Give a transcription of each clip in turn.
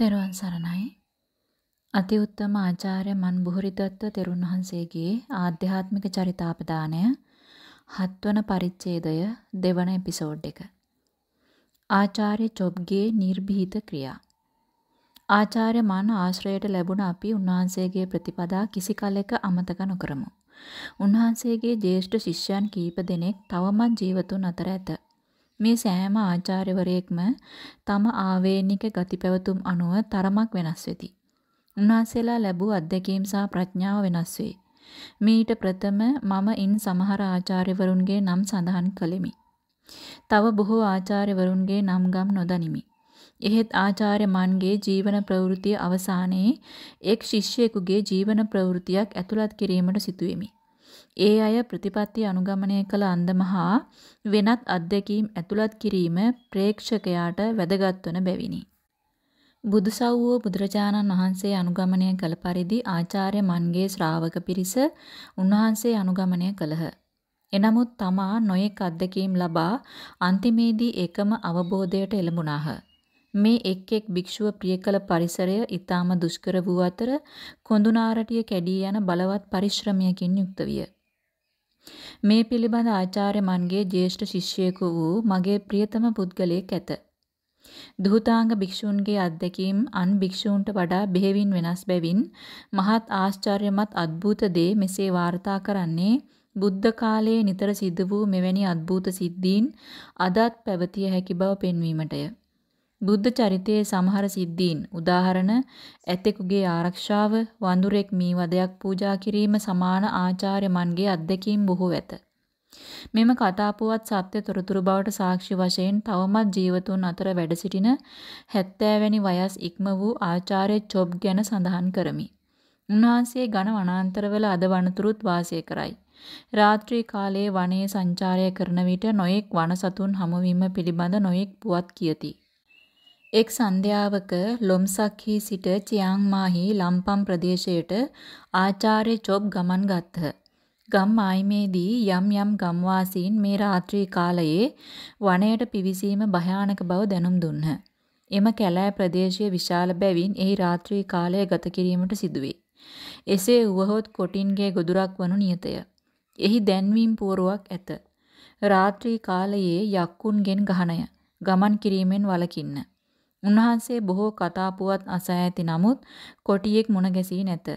තෙරුවන් සරණයි. අති උත්තම ආචාර්ය මන් බුහරිදත්ත තෙරුන් වහන්සේගේ ආධ්‍යාත්මික චරිතාපදානය හත්වන පරිච්ඡේදය දෙවන එපිසෝඩ් එක. ආචාර්ය චොබ්ගේ නිර්භීත ක්‍රියා. ආචාර්ය මන් ආශ්‍රයයට ලැබුණ අපි උන්වහන්සේගේ ප්‍රතිපදා කිසි කලෙක අමතක නොකරමු. උන්වහන්සේගේ ජ්‍යෙෂ්ඨ ශිෂ්‍යයන් කීප දෙනෙක් තවමත් ජීවතුන් අතර ඇත. මේ සෑම ආචාර්යවරයෙක්ම තම ආවේනික ගති පැවතුම් අනුව තරමක් වෙනස් වෙති. උන්වහන්සේලා ලැබූ අත්දැකීම් සහ ප්‍රඥාව වෙනස් වේ. මීට ප්‍රථම මම ඉන් සමහර ආචාර්යවරුන්ගේ නම් සඳහන් කළෙමි. තව බොහෝ ආචාර්යවරුන්ගේ නම් ගම් නොදනිමි. එහෙත් ආචාර්ය මන්ගේ ජීවන ප්‍රවෘත්තිය අවසානයේ එක් ශිෂ්‍යයෙකුගේ ජීවන ප්‍රවෘත්තියක් ඇතුළත් කිරීමට සිටුවෙමි. ඒ අය ප්‍රතිපත්ති අනුගමනය කළ අන්දමහා වෙනත් අත්දැකීම් ඇතුළත් කිරීම ප්‍රේක්ෂකයාට වැදගත් වන බැවිනි. බුදුසව්වෝ බුදුරජාණන් වහන්සේ අනුගමනය කළ පරිදි ආචාර්ය මන්ගේ ශ්‍රාවක පිරිස උන්වහන්සේ අනුගමනය කළහ. එනමුත් තමා නොයෙක් අත්දැකීම් ලබා අන්තිමේදී එකම අවබෝධයට එළඹුණාහ. මේ එක් එක් භික්ෂුව ප්‍රිය කළ පරිසරය ඊටාම දුෂ්කර වූ අතර කොඳුනාරටිය කැඩී යන බලවත් පරිශ්‍රමයකින් යුක්ත විය. මේ පිළිබඳ ආචාර්ය මන්ගේ ජ්‍යෙෂ්ඨ ශිෂ්‍යයෙකු වූ මගේ ප්‍රියතම පුද්ගලයෙක් ඇත. දුහතාංග භික්ෂූන්ගේ අත්දැකීම් අන් භික්ෂූන්ට වඩා බෙහෙවින් වෙනස් බැවින් මහත් ආශ්චර්යමත් අద్භූත දේ මෙසේ වාර්තා කරන්නේ බුද්ධ කාලයේ නිතර සිදු වූ මෙවැනි අద్භූත සිද්ධීන් අදත් පැවතිය හැකි බව පෙන්වීමටය. බුද්ධ චරිතයේ සමහර සිද්ධීන් උදාහරණ ඇතෙකුගේ ආරක්ෂාව වඳුරෙක් මී වදයක් පූජා කිරීම සමාන ආචාර්ය මන්ගේ අත්දැකීම් බොහෝ ඇත. මෙම කතා පුවත් සත්‍ය තොරතුරු බවට සාක්ෂි වශයෙන් තවමත් ජීවතුන් අතර වැඩ සිටින 70 වැනි වයස් ඉක්ම වූ ආචාර්ය චොබ් ගැන සඳහන් කරමි. උන්වහන්සේ ඝන වනාන්තරවල අද වනතුරුත් වාසය කරයි. රාත්‍රී කාලයේ වනයේ සංචාරය කරන විට නොයෙක් වන සතුන් හමුවීම පිළිබඳ නොයෙක් පුවත් කියති. එක් සන්ධ්‍යාවක ලොම්සක්හි සිට චියාං මාහි ලම්පම් ප්‍රදේශයට ආචාර්ය චොබ් ගමන් ගත්හ. ගම් ආයිමේදී යම් යම් ගම්වාසීන් මේ රාත්‍රී කාලයේ වනයට පිවිසීම භයානක බව දැනුම් දුන්හ. එම කැලෑ ප්‍රදේශය විශාල බැවින් එහි රාත්‍රී කාලය ගත කිරීමට සිදුවේ. එසේ වුවහොත් කොටින්ගේ ගොදුරක් වනු නියතය. එහි දැන්වීම් පුවරුවක් ඇත. රාත්‍රී කාලයේ යක්කුන්ගෙන් ගහනය. ගමන් කිරීමෙන් වළකින්න. උන්වහන්සේ බොහෝ කතා පුවත් අසා ඇති නමුත් කොටියෙක් මුණ ගැසී නැත.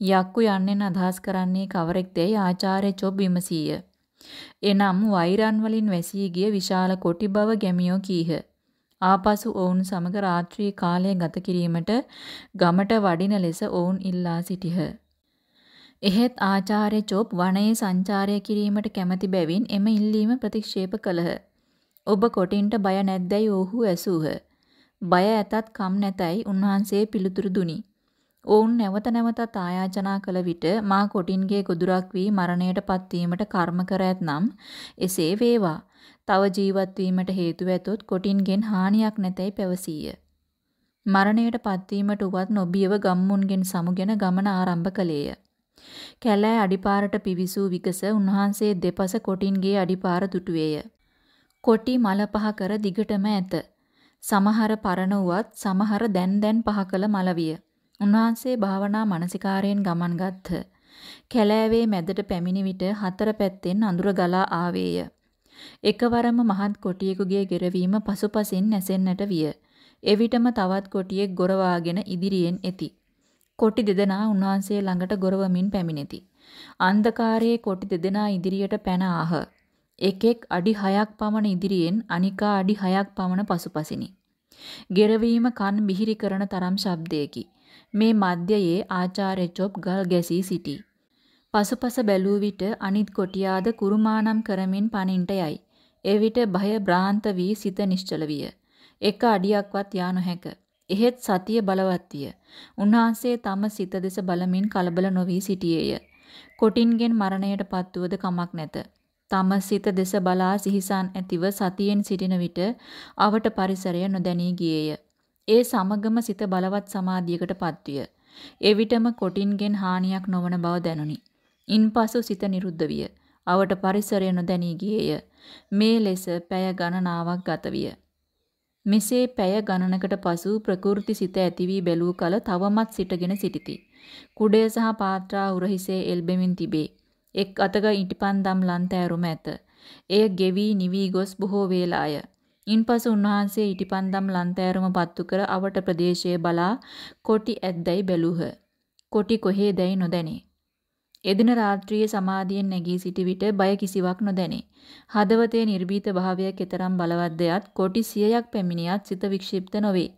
යක්කු යන්නෙන් අදහස් කරන්නේ කවරෙක්දැයි ආචාර්ය චොබ් විමසීය. එනම් වෛරන් වලින් වැසී ගිය විශාල කොටි බව ගැමියෝ කීහ. ආපසු ඔවුන් සමග රාත්‍රී කාලය ගත කිරීමට ගමට වඩින ලෙස ඔවුන් ඉල්ලා සිටිහ. එහෙත් ආචාර්ය චොබ් වනයේ සංචාරය කිරීමට කැමැති බැවින් එම ඉල්ලීම ප්‍රතික්ෂේප කළහ. ඔබ කොටින්ට බය නැද්දැයි ඔහු ඇසූහ. බය ඇතත් කම් නැතයි උන්වහන්සේ පිළිතුරු දුනි. ඔවුන් නැවත නැවතත් ආයාචනා කළ විට මා කොටින්ගේ ගොදුරක් වී මරණයට පත්වීමට කර්ම කර ඇතනම් එසේ වේවා. තව ජීවත් වීමට හේතු ඇතොත් කොටින්ගෙන් හානියක් නැතයි පැවසීය. මරණයට පත්වීමට උවත් නොබියව ගම්මුන්ගෙන් සමුගෙන ගමන ආරම්භ කළේය. කැලෑ අඩිපාරට පිවිසූ විගස උන්වහන්සේ දෙපස කොටින්ගේ අඩිපාර දුටුවේය. කොටි මල පහ කර දිගටම ඇත. සමහර පරණ වුවත් සමහර දැන් දැන් පහ කළ මලවිය. උන්වහන්සේ භාවනා මානසිකාරයෙන් ගමන් ගත්හ. කැලෑවේ මැදට පැමිණි විට හතර පැත්තෙන් අඳුර ගලා ආවේය. එකවරම මහත් කොටියෙකුගේ ගෙරවීම පසුපසින් නැසෙන්නට විය. එවිටම තවත් කොටියෙක් ගොරවාගෙන ඉදිරියෙන් එති. කොටි දෙදෙනා උන්වහන්සේ ළඟට ගොරවමින් පැමිණෙති. අන්ධකාරයේ කොටි දෙදෙනා ඉදිරියට පැන ආහ. එකෙක් අඩි 6ක් පමණ ඉදිරියෙන් අනිකා අඩි 6ක් පමණ පසුපසිනි. ගෙරවීම කන් බිහිරි කරන තරම් ශබ්දයකි. මේ මැදයේ ආචාර්ය චොප් ගල් ගැසී සිටී. පසුපස බැලූ විට අනිත් කොටියාද කුරුමානම් කරමින් පනින්ට යයි. එවිට භය භ්‍රාන්ත වී සිත නිශ්චල විය. එක අඩියක්වත් යා නොහැක. එහෙත් සතිය බලවත් විය. උන්වහන්සේ තම සිත දෙස බලමින් කලබල නොවී සිටියේය. කොටින්ගෙන් මරණයට පත්වුවද කමක් නැත. තම සිත දෙස බලා සිහිසන් ඇතිව සතියෙන් සිටින විට අවට පරිසරය නොදැනී ගියේය. ඒ සමගම සිත බලවත් සමාධියකට පත්විය. එවිටම කොටින්ගෙන් හානියක් නොවන බව දැනුනි. ඉන්පසු සිත නිරුද්ධ විය. අවට පරිසරය නොදැනී ගියේය. මේ ලෙස පැය ගණනාවක් ගත විය. මෙසේ පැය ගණනකට පසු ප්‍රකෘති සිත ඇති වී බැලූ කල තවමත් සිටගෙන සිටිති. කුඩය සහ පාත්‍රා උරහිසේ එල්බෙමින් තිබේ. එක් අතක ඉටිපන්දම් ලන්තෑරුම ඇත. එය ගෙවි නිවි ගොස් බොහෝ වේලාය. ඉන්පසු උන්වහන්සේ ඉටිපන්දම් ලන්තෑරුම පත්තු කර අවට ප්‍රදේශයේ බලා කොටි ඇද්දැයි බැලූහ. කොටි කොහේදැයි නොදැනේ. එදින රාත්‍රියේ සමාධියෙන් නැගී සිටි විට බය කිසිවක් නොදැනේ. හදවතේ නිර්භීත භාවය කෙතරම් බලවත්ද යත් කොටි සියයක් පැමිණියත් සිත වික්ෂිප්ත නොවේ.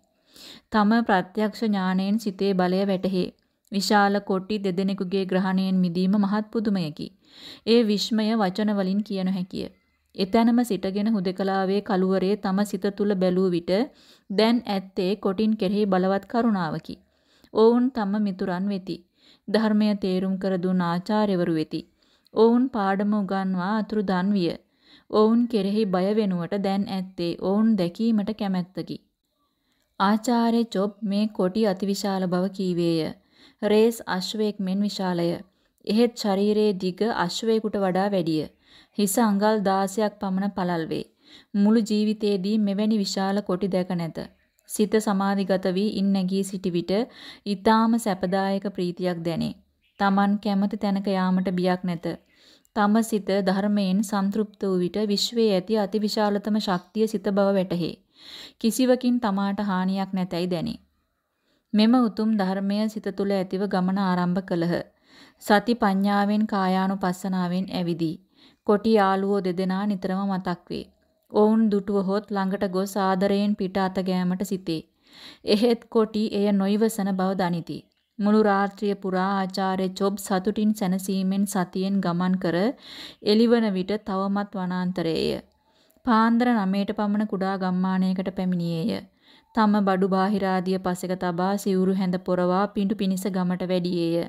තම ප්‍රත්‍යක්ෂ ඥාණයෙන් සිතේ බලය වැටහේ. විශාල කොටි දෙදෙනෙකුගේ ග්‍රහණයෙන් මිදීම මහත් පුදුමයකි. ඒ විශ්මය වචන වලින් කිය නොහැකිය. එතැනම සිටගෙන හුදකලාවේ කලුවරේ තම සිත තුල බැලූ විට දැන් ඇත්තේ කොටින් කෙරෙහි බලවත් කරුණාවකි. ඔවුන් තම මිතුරන් වෙති. ධර්මය තේරුම් කර දුන් ආචාර්යවරු වෙති. ඔවුන් පාඩම උගන්වා අතුරුදන් විය. ඔවුන් කෙරෙහි බය වෙනුවට දැන් ඇත්තේ ඔවුන් දැකීමට කැමැත්තකි. ආචාර්ය චොබ් මේ කොටි අතිවිශාල බව කීවේය. රේස් අශ්වයෙක් මෙන් විශාලය. එහෙත් ශරීරයේ දිග අශ්වයෙකුට වඩා වැඩිය. හිස අඟල් 16ක් පමණ පළල් වේ. මුළු ජීවිතයේදී මෙවැනි විශාල කොටි දැක නැත. සිත සමාධිගත වී ඉන් නැගී සිටි විට ඊ타ම සැපදායක ප්‍රීතියක් දැනේ. Taman කැමති තැනක යාමට බියක් නැත. තම සිත ධර්මයෙන් සන්තුප්ත වූ විට විශ්වයේ ඇති අතිවිශාලතම ශක්තිය සිත බව වැටහේ. කිසිවකින් තමාට හානියක් නැතැයි දැනේ. මෙම උතුම් ධර්මය සිත තුළ ඇතිව ගමන ආරම්භ කළහ. සති පඤ්ඤාවෙන් කායානුපස්සනාවෙන් ඇවිදී. කොටි යාළුවෝ දෙදෙනා නිතරම මතක් වේ. ඔවුන් දුටුවහොත් ළඟට ගොස් ආදරයෙන් පිට අත ගෑමට සිටේ. එහෙත් කොටි එය නොයිවසන බව දනිති. මුළු රාත්‍රිය පුරා ආචාර්ය චොබ් සතුටින් සැනසීමෙන් සතියෙන් ගමන් කර එළිවන විට තවමත් වනාන්තරයේය. පාන්දර 9ට පමණ කුඩා ගම්මානයකට පැමිණියේය. තම බඩු බාහිරාදිය පසෙක තබා සිවුරු හැඳ පොරවා පිඬු පිනිස ගමට වැඩියේය.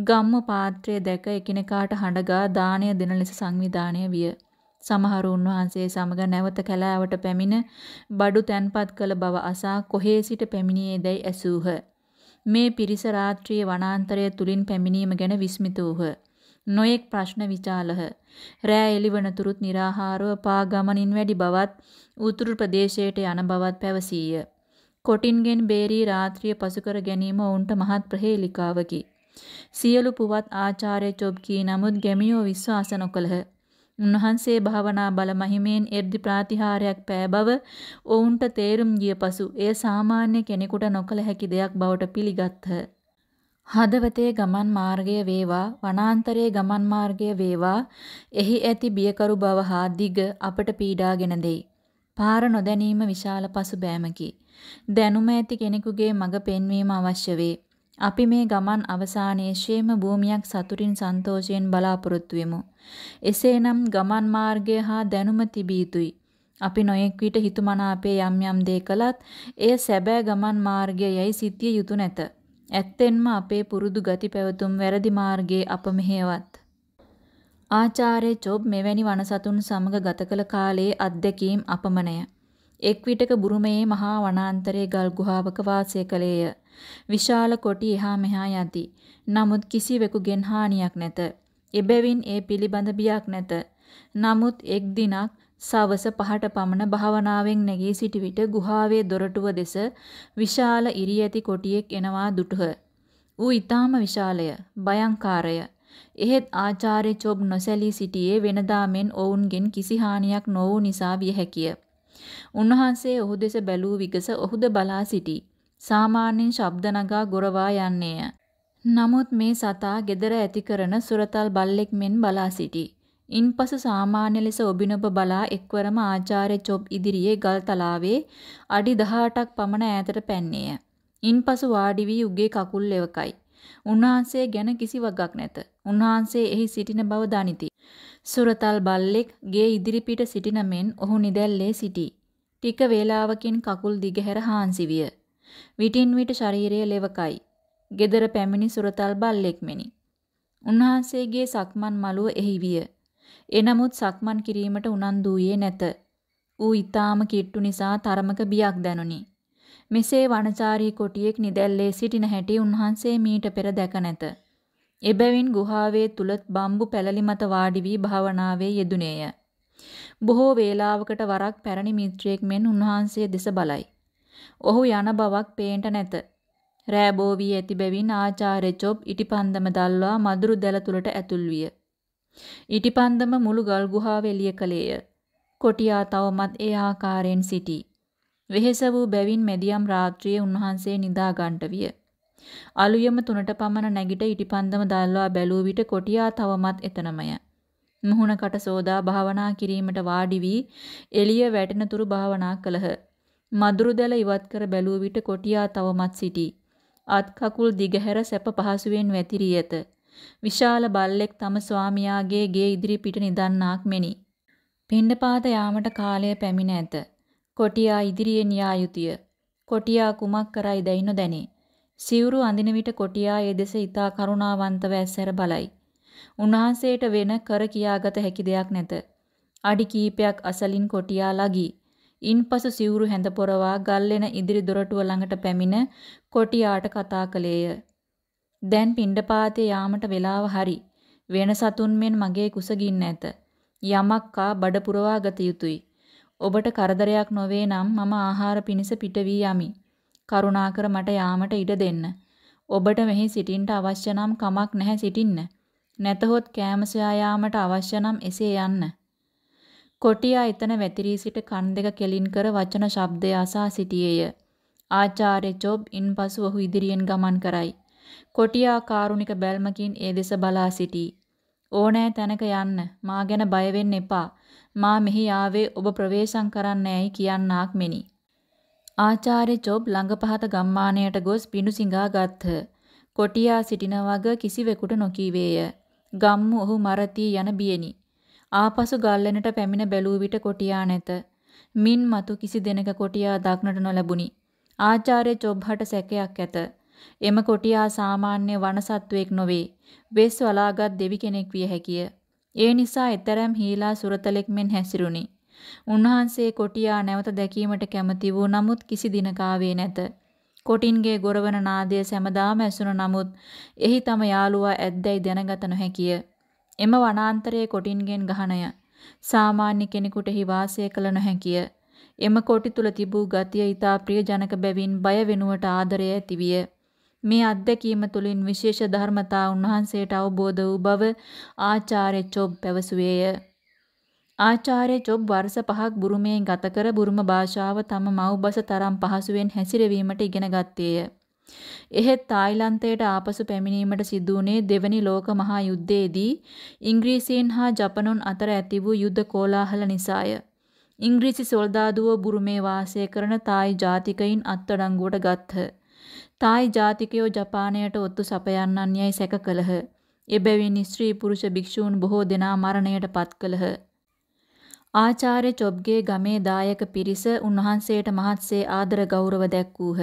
ගම්ම පාත්‍රය දැක එකිනෙකාට හඬගා දාණය දෙන ලෙස සංවිධානය විය. සමහරු උන්වහන්සේ සමග නැවත කැලෑවට පැමිණ බඩු තැන්පත් කළ බව අසා කොහේ සිට පැමිණියේදැයි ඇසූහ. මේ පිරිස රාත්‍රියේ වනාන්තරය තුලින් පැමිණීම ගැන විස්මිත වූහ. නොයෙක් ප්‍රශ්න විචාලහ. රෑ එළිවනතුරුත් निराහාරව පා ගමනින් වැඩි බවත් උතුරු ප්‍රදේශයට යන බවත් පැවසීය. කොටින්ගෙන් බේරී රාත්‍රිය පසු කර ගැනීම ඔවුන්ට මහත් ප්‍රහේලිකාවකි. සියලු පුවත් ආචාර්ය චොබ්කී නමුත් ගැමියෝ විශ්වාස නොකළහ. උන්වහන්සේ භාවනා බල මහිමෙන් එර්දි ප්‍රාතිහාරයක් පෑ බව ඔවුන්ට තේරුම් ගිය පසු එය සාමාන්‍ය කෙනෙකුට නොකළ හැකි දෙයක් බවට පිළිගත්හ. හදවතේ ගමන් මාර්ගය වේවා වනාන්තරයේ ගමන් මාර්ගය වේවා එහි ඇති බියකරු බව හා දිග අපට පීඩාගෙන දෙයි. පාර නොදැනීම විශාල පසුබෑමකි. දැනුම ඇති කෙනෙකුගේ මඟ පෙන්වීම අවශ්‍ය වේ. අපි මේ ගමන් අවසානයේ ෂේම භූමියක් සතුටින් සන්තෝෂයෙන් බලාපොරොත්තු වෙමු. එසේනම් ගමන් මාර්ගය හා දැනුම තිබිය යුතුයි. අපි නොයෙක් විට හිතුමනාපේ යම් යම් දේ කළත් එය සැබෑ ගමන් මාර්ගය යයි සිතිය යුතු නැත. ඇත්තෙන්ම අපේ පුරුදු ගති පැවතුම් වැරදි මාර්ගයේ අප මෙහෙයවත්. ආචාර්ය චොබ් මෙවැනි වනසතුන් සමග ගත කළ කාලයේ අත්දැකීම් අපමණය. එක් විටක බුරුමයේ මහා වනාන්තරයේ ගල් ගුහාවක වාසය කළේය. විශාල කොටි එහා මෙහා යති. නමුත් කිසිවෙකුගෙන් හානියක් නැත. එබැවින් ඒ පිළිබඳ බියක් නැත. නමුත් එක් දිනක් සවස 5ට පමණ භාවනාවෙන් නැගී සිටි විට ගුහාවේ දොරටුව දෙස විශාල ඉරි ඇති කොටියෙක් එනවා දුටුහ. ඌ ඊටාම විශාලය, භයංකාරය. එහෙත් ආචාර්ය චොබ් නොසැලී සිටියේ වෙනදා මෙන් ඔවුන්ගෙන් කිසි හානියක් නොවූ නිසා විය හැකිය. උන්වහන්සේ ඔහු දෙස බැලූ විගස ඔහුද බලා සිටි. සාමාන්‍යයෙන් ශබ්ද නගා ගොරවා යන්නේය. නමුත් මේ සතා gedara ඇති කරන සුරතල් බල්ලෙක් මෙන් බලා සිටි. ඉන්පසු සාමාන්‍ය ලෙස ඔබිනොබ බලා එක්වරම ආචාර්ය චොබ් ඉදිරියේ ගල් තලාවේ අඩි 18ක් පමණ ඈතට පැන්නේය. ඉන්පසු වාඩි වී උගේ කකුල් ලෙවකයි. උන්වහන්සේ ගැන කිසි වගක් නැත. උන්වහන්සේ එහි සිටින බව දනිති. සුරතල් බල්ලෙක් ගේ ඉදිරිපිට සිටින මෙන් ඔහු නිදැල්ලේ සිටී. ටික වේලාවකින් කකුල් දිගහැර හාන්සි විය. විටින් විට ශරීරය ලෙවකයි. gedara පැමිණි සුරතල් බල්ලෙක් මෙනි. උන්වහන්සේගේ සක්මන් මළුව එහි විය. එනමුත් සක්මන් කිරීමට උනන්දු වූයේ නැත. ඌ ඊටාම කිට්ටු නිසා තරමක බියක් දැනුනි. මෙසේ වනචාරී කොටියෙක් නිදැල්ලේ සිටින හැටි උන්වහන්සේ මීට පෙර දැක නැත. එබැවින් ගුහාවේ තුල බම්බු පැලලි මත වාඩි වී භාවනාවේ යෙදුනේය. බොහෝ වේලාවකට වරක් පැරණි මිත්‍රයෙක් මෙන් උන්වහන්සේ දෙස බලයි. ඔහු යන බවක් පේන්ට නැත. රෑබෝ වී ඇති බැවින් ආචාර්ය චොබ් ඉටිපන්දම දල්වා මදුරු දැල තුලට ඇතුල් විය. ඉටිපන්දම මුළු ගල් ගුහාව එළිය කළේය. කොටියා තවමත් ඒ ආකාරයෙන් සිටී. වෙහෙස වූ බැවින් මෙදියම් රාත්‍රියේ උන්වහන්සේ නිදා ගන්නට විය. අලුයම තුනට පමණ නැගිට ඉටිපන්දම දල්වා බැලූ විට කොටියා තවමත් එතනමය. මුහුණකට සෝදා භාවනා කිරීමට වාඩි වී එළිය වැටෙන තුරු භාවනා කළහ. මදුරු දැල ඉවත් කර බැලූ විට කොටියා තවමත් සිටී. අත් කකුල් දිගහැර සැප පහසුවෙන් වැතිරී ඇත. විශාල බල්ලෙක් තම ස්වාමියාගේ ගේ ඉදිරි පිට නිදන්නාක් මෙනි. පිණ්ඩපාත යාමට කාලය පැමිණ ඇත. කොටියා ඉදිරියෙන් යා යුතුය. කොටියා කුමක් කරයි දැයි නොදැනේ. සිවුරු අඳින විට කොටියා ඒ දෙස ඊතා කරුණාවන්තව ඇස්සර බලයි. උන්වහන්සේට වෙන කර කියාගත හැකි දෙයක් නැත. අඩි කීපයක් අසලින් කොටියා ලගී. ඉන්පසු සිවුරු හැඳ පොරවා ගල්ලෙන ඉදිරි දොරටුව ළඟට පැමිණ කොටියාට කතා කළේය. දැන් පිණ්ඩපාතේ යාමට වෙලාව හරි. වෙන සතුන් මෙන් මගේ කුසගින්න ඇත. යමක් කා බඩ පුරවා ගත යුතුය. ඔබට කරදරයක් නොවේ නම් මම ආහාර පිණිස පිට වී යමි. කරුණාකර මට යාමට ඉඩ දෙන්න. ඔබට මෙහි සිටින්නට අවශ්‍ය නම් කමක් නැහැ සිටින්න. නැතහොත් කෑම සොයා යාමට අවශ්‍ය නම් එසේ යන්න. කොටියා එතන වැතිරී සිට කන් දෙක කෙලින් කර වචන ශබ්දය අසා සිටියේය. ආචාර්ය ජොබ් ඉන්පසු ඔහු ඉදිරියෙන් ගමන් කරයි. කොටියා කාරුණික බැල්මකින් ඒ දෙස බලා සිටී. ඕනෑ තැනක යන්න. මා ගැන බය වෙන්න එපා. මා මෙහි ආවේ ඔබ ප්‍රවේශම් කරන්නෑයි කියන්නාක් මෙනි. ආචාර්ය ජොබ් ළඟ පහත ගම්මානයට ගොස් පිණු සිඟා ගත්හ. කොටියා සිටින වග කිසිවෙකුට නොකීවේය. ගම්මු ඔහු මරතී යන බියෙනි. ආපසු ගල්ලෙනට පැමිණ බැලූ විට කොටියා නැත. මින් මතු කිසි දෙනක කොටියා දක්නට නොලැබුණි. ආචාර්ය චොබ්හට සැකයක් ඇත. එම කොටියා සාමාන්‍ය වනසත්වයෙක් නොවේ. වෙස් වලාගත් දෙවි කෙනෙක් විය හැකිය. ඒ නිසා එතරම් හීලා සුරතලෙක් මෙන් හැසිරුණි. උන්වහන්සේ කොටියා නැවත දැකීමට කැමති වූ නමුත් කිසි දිනක ආවේ නැත. කොටින්ගේ ගොරවන නාදය සැමදාම ඇසුණ නමුත් එහි තම යාළුවා ඇද්දැයි දැනගත නොහැකිය. එම වනාන්තරයේ කොටින්ගෙන් ගහනය. සාමාන්‍ය කෙනෙකුට එහි වාසය කළ නොහැකිය. එම කොටි තුල තිබූ ගතිය ඊතා ප්‍රියජනක බැවින් බය වෙනුවට ආදරය ඇතිවිය. මේ අත්දැකීම තුළින් විශේෂ ධර්මතා උන්වහන්සේට අවබෝධ වූ බව ආචාර්ය චොබ් පැවසුවේය. ආචාර්ය චොබ් වර්ෂ 5ක් බුරුමේ ගත කර බුරුම භාෂාව තම මව්බස තරම් පහසුවෙන් හැසිරවීමට ඉගෙන ගත්තේය. එහෙත් තායිලන්තයට ආපසු පැමිණීමට සිදු වුණේ දෙවැනි ලෝක මහා යුද්ධයේදී ඉංග්‍රීසීන් හා ජපනුන් අතර ඇති වූ යුද්ධ කෝලාහල නිසාය. ඉංග්‍රීසි සොල්දාදුවෝ බුරුමේ වාසය කරන තායි ජාතිකයින් අත්අඩංගුවට ගත්හ. තායි ජාතිකයෝ ජපානයට ඔත්තු සපයන්නන් යයි සැක කළහ. එබැවින් ස්ත්‍රී පුරුෂ භික්ෂූන් බොහෝ දෙනා මරණයට පත් කළහ. ආචාර්ය චොබ්ගේ ගමේ දායක පිරිස උන්වහන්සේට මහත්සේ ආදර ගෞරව දැක්වූහ.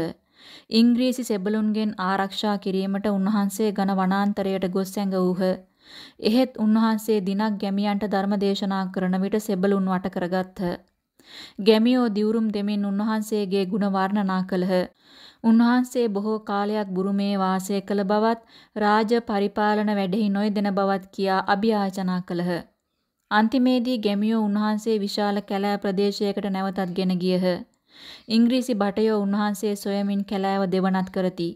ඉංග්‍රීසි සෙබළුන්ගෙන් ආරක්ෂා කිරීමට උන්වහන්සේ ඝන වනාන්තරයට ගොස් ඇඟවූහ. එහෙත් උන්වහන්සේ දිනක් ගැමියන්ට ධර්ම දේශනා කරන විට සෙබළුන් වට කරගත්හ. ගැමියෝ දිවුරුම් දෙමින් උන්වහන්සේගේ ගුණ වර්ණනා කළහ. උන්වහන්සේ බොහෝ කාලයක් බුරුමේ වාසය කළ බවත් රාජ පරිපාලන වැඩෙහි නොයදෙන බවත් කියා අභියාචනා කළහ. අන්තිමේදී ගැමියෝ උන්වහන්සේ විශාල කැලෑ ප්‍රදේශයකට නැවතත් ගෙන ගියහ. ඉංග්‍රීසි භටයෝ උන්වහන්සේ සොයමින් කැලෑව දෙවනත් කරති.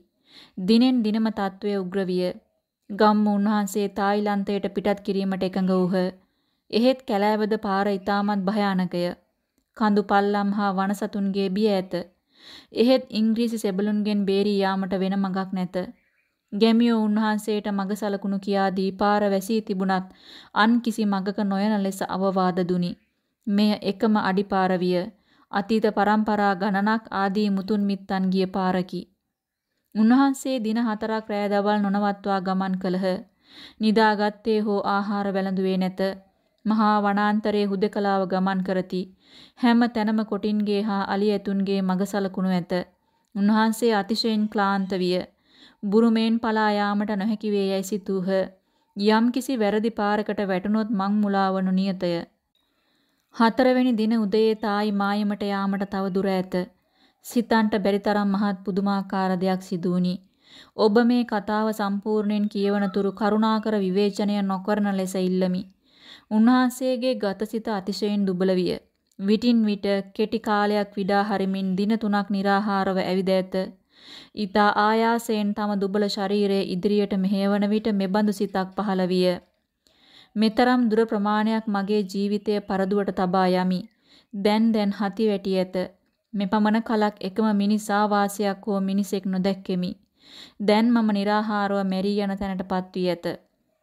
දිනෙන් දිනම තත්වය උග්‍ර විය. ගම්මු උන්වහන්සේ තායිලන්තයට පිටත් කිරීමට එකඟ වූහ. එහෙත් කැලෑවද පාර ඊටමත් භයානකය. කඳු පල්ලම් හා වනසතුන්ගේ බිය ඇත. එහෙත් ඉංග්‍රීසි සෙබළුන්ගෙන් බේරී යාමට වෙන මඟක් නැත. ගැමියෝ උන්වහන්සේට මඟ සලකුණු කියා දී පාර වැසී තිබුණත් අන් කිසි මඟක නොයන ලෙස අවවාද දුනි. මෙය එකම අඩිපාර විය. අතීත පරම්පරා ගණනක් ආදී මුතුන් මිත්තන් ගිය පාරකි. උන්වහන්සේ දින හතරක් රැය දවල් නොනවත්වා ගමන් කළහ. නිදාගත්තේ හෝ ආහාර වැළඳුවේ නැත. මහා වනාන්තරයේ හුදකලාව ගමන් කරති. හැම තැනම කොටින්ගේ හා අලි ඇතුන්ගේ මඟ සලකුණු ඇත. උන්වහන්සේ අතිශයින් ක්ලාන්ත විය. බුරුමෙන් පලා යාමට නොහැකි වේ යයි සිතූහ. යම්කිසි වැරදි පාරකට වැටුනොත් මං මුලාවනු නියතය. හතරවෙනි දින උදයේ තායි මායමට යාමට තව දුර ඇත. සිතන්ට බැරි තරම් මහත් පුදුමාකාර දෙයක් සිදු වුණි. ඔබ මේ කතාව සම්පූර්ණයෙන් කියවන තුරු කරුණාකර විවේචනය නොකරන ලෙස ඉල්ලමි. උන්වහන්සේගේ ගතසිත අතිශයින් දුබල විය. විටින් විට කෙටි කාලයක් විඩා හරිමින් දින තුනක් निराහාරව ඇවිද ඇත. ඊතා ආයාසයෙන් තම දුබල ශරීරය ඉදිරියට මෙහෙවන විට මෙබඳු සිතක් පහළ විය. මෙතරම් දුර ප්‍රමාණයක් මගේ ජීවිතය පරදුවට තබා යමි. දැන් දැන් හති වැටි ඇත. මෙපමණ කලක් එකම මිනිසා වාසයක් හෝ මිනිසෙක් නොදැක්කෙමි. දැන් මම निराහාරව මෙරී යන තැනටපත් වී ඇත.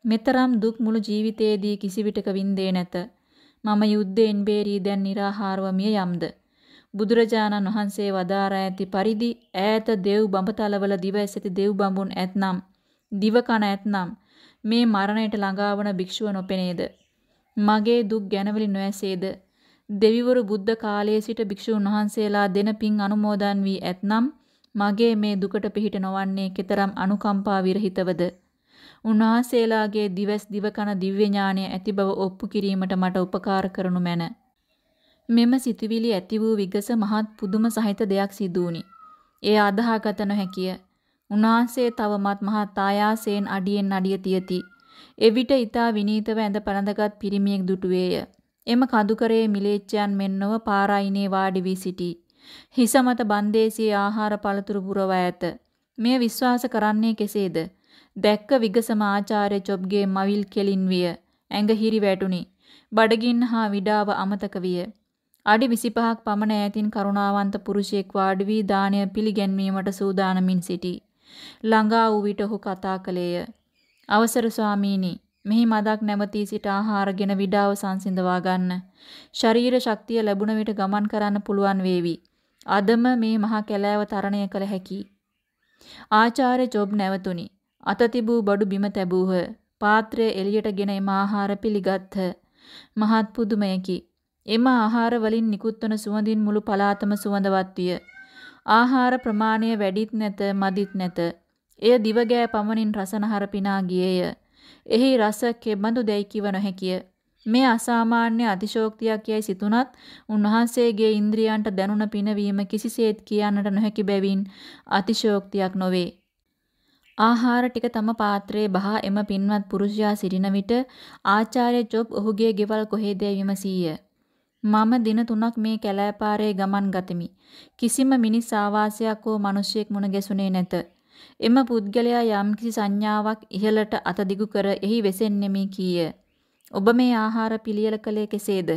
මෙතරම් දුක් මුළු ජීවිතයේදී කිසිවිටක වින්දේ නැත. මම යුද්ධයෙන් බේරී දැන් निराහාරව මිය යම්ද. බුදුරජාණන් වහන්සේ වදාරා ඇති පරිදි ඈත දෙව් බඹතලවල දිව ඇසෙති දෙව් බඹුන් ඇතනම් දිව කන ඇතනම් මේ මරණයට ළඟාවන භික්ෂුව නොපෙනේද මගේ දුක් ගැනවලි නොඇසේද දෙවිවරු බුද්ධ කාලයේ සිට භික්ෂුන් වහන්සේලා දෙන පින් අනුමෝදන් වී ඇතනම් මගේ මේ දුකට පිහිට නොවන්නේ කෙතරම් අනුකම්පා විරහිතවද උන්වහන්සේලාගේ දිවස් දිවකන දිව්‍ය ඥානය ඇති බව ඔප්පු කිරීමට මට උපකාර කරනු මැන. මෙම සිතුවිලි ඇති වූ විගස මහත් පුදුම සහිත දෙයක් සිදු වුනි. එය අදහාගත නොහැකිය. උන්වහන්සේ තවමත් මහත් ආයාසයෙන් අඩියෙන් අඩිය තියති. එවිට ඊතා විනීතව ඇඳ පළඳගත් පිරිමියෙක් දුටුවේය. එම කඳුකරේ මිලේච්ඡයන් මෙන්නව පාරායිනේ වාඩි වී සිටී. හිස මත බන්දේසියේ ආහාර පළතුරු පුරවා ඇත. මෙය විශ්වාස කරන්නේ කෙසේද? දැක්ක විගසම ආචාර්ය චොබ්ගේ මවිල් කෙලින් විය. ඇඟ හිරි වැටුනි. බඩගින්න හා විඩාව අමතක විය. අඩි 25ක් පමණ ඈතින් කරුණාවන්ත පුරුෂයෙක් වාඩි වී දාණය පිළිගැන්වීමට සූදානමින් සිටී. ළඟා වූ විට ඔහු කතා කළේය. අවසර ස්වාමීනි මෙහි මදක් නැවතී සිට ආහාරගෙන විඩාව සංසිඳවා ගන්න. ශරීර ශක්තිය ලැබුණ විට ගමන් කරන්න පුළුවන් වේවි. අදම මේ මහා කැලෑව තරණය කළ හැකි. ආචාර්ය ජොබ් නැවතුණි. අත තිබූ බඩු බිම තැබූහ. පාත්‍රය එළියටගෙන එම ආහාර පිළිගත්හ. මහත් පුදුමයකි. එම ආහාර වලින් නිකුත්වන සුවඳින් මුළු පළාතම සුවඳවත් විය. ආහාර ප්‍රමාණය වැඩිත් නැත මදිත් නැත. එය දිවගෑ පමණින් රසනහර පිනා ගියේය. එහි රස කෙබඳු දැයි කිව නොහැකිය. මේ අසාමාන්‍ය අතිශෝක්තියක් යයි සිතුනත් උන්වහන්සේගේ ඉන්ද්‍රියන්ට දැනුණ පිනවීම කිසිසේත් කියන්නට නොහැකි බැවින් අතිශෝක්තියක් නොවේ. ආහාර ටික තම පාත්‍රයේ බහා එම පින්වත් පුරුෂයා සිටින විට ආචාර්ය ජොබ් ඔහුගේ ගෙවල් කොහෙද විමසීය. මම දින තුනක් මේ කැලෑපාරේ ගමන් ගතිමි. කිසිම මිනිස් ආවාසයක් හෝ මිනිසෙක් මුණ ගැසුනේ නැත. එම පුද්ගලයා යම්කිසි සංඥාවක් ඉහළට අත දිගු කර එහි වෙසෙන්නෙමි කීය. ඔබ මේ ආහාර පිළියෙල කළේ කෙසේද?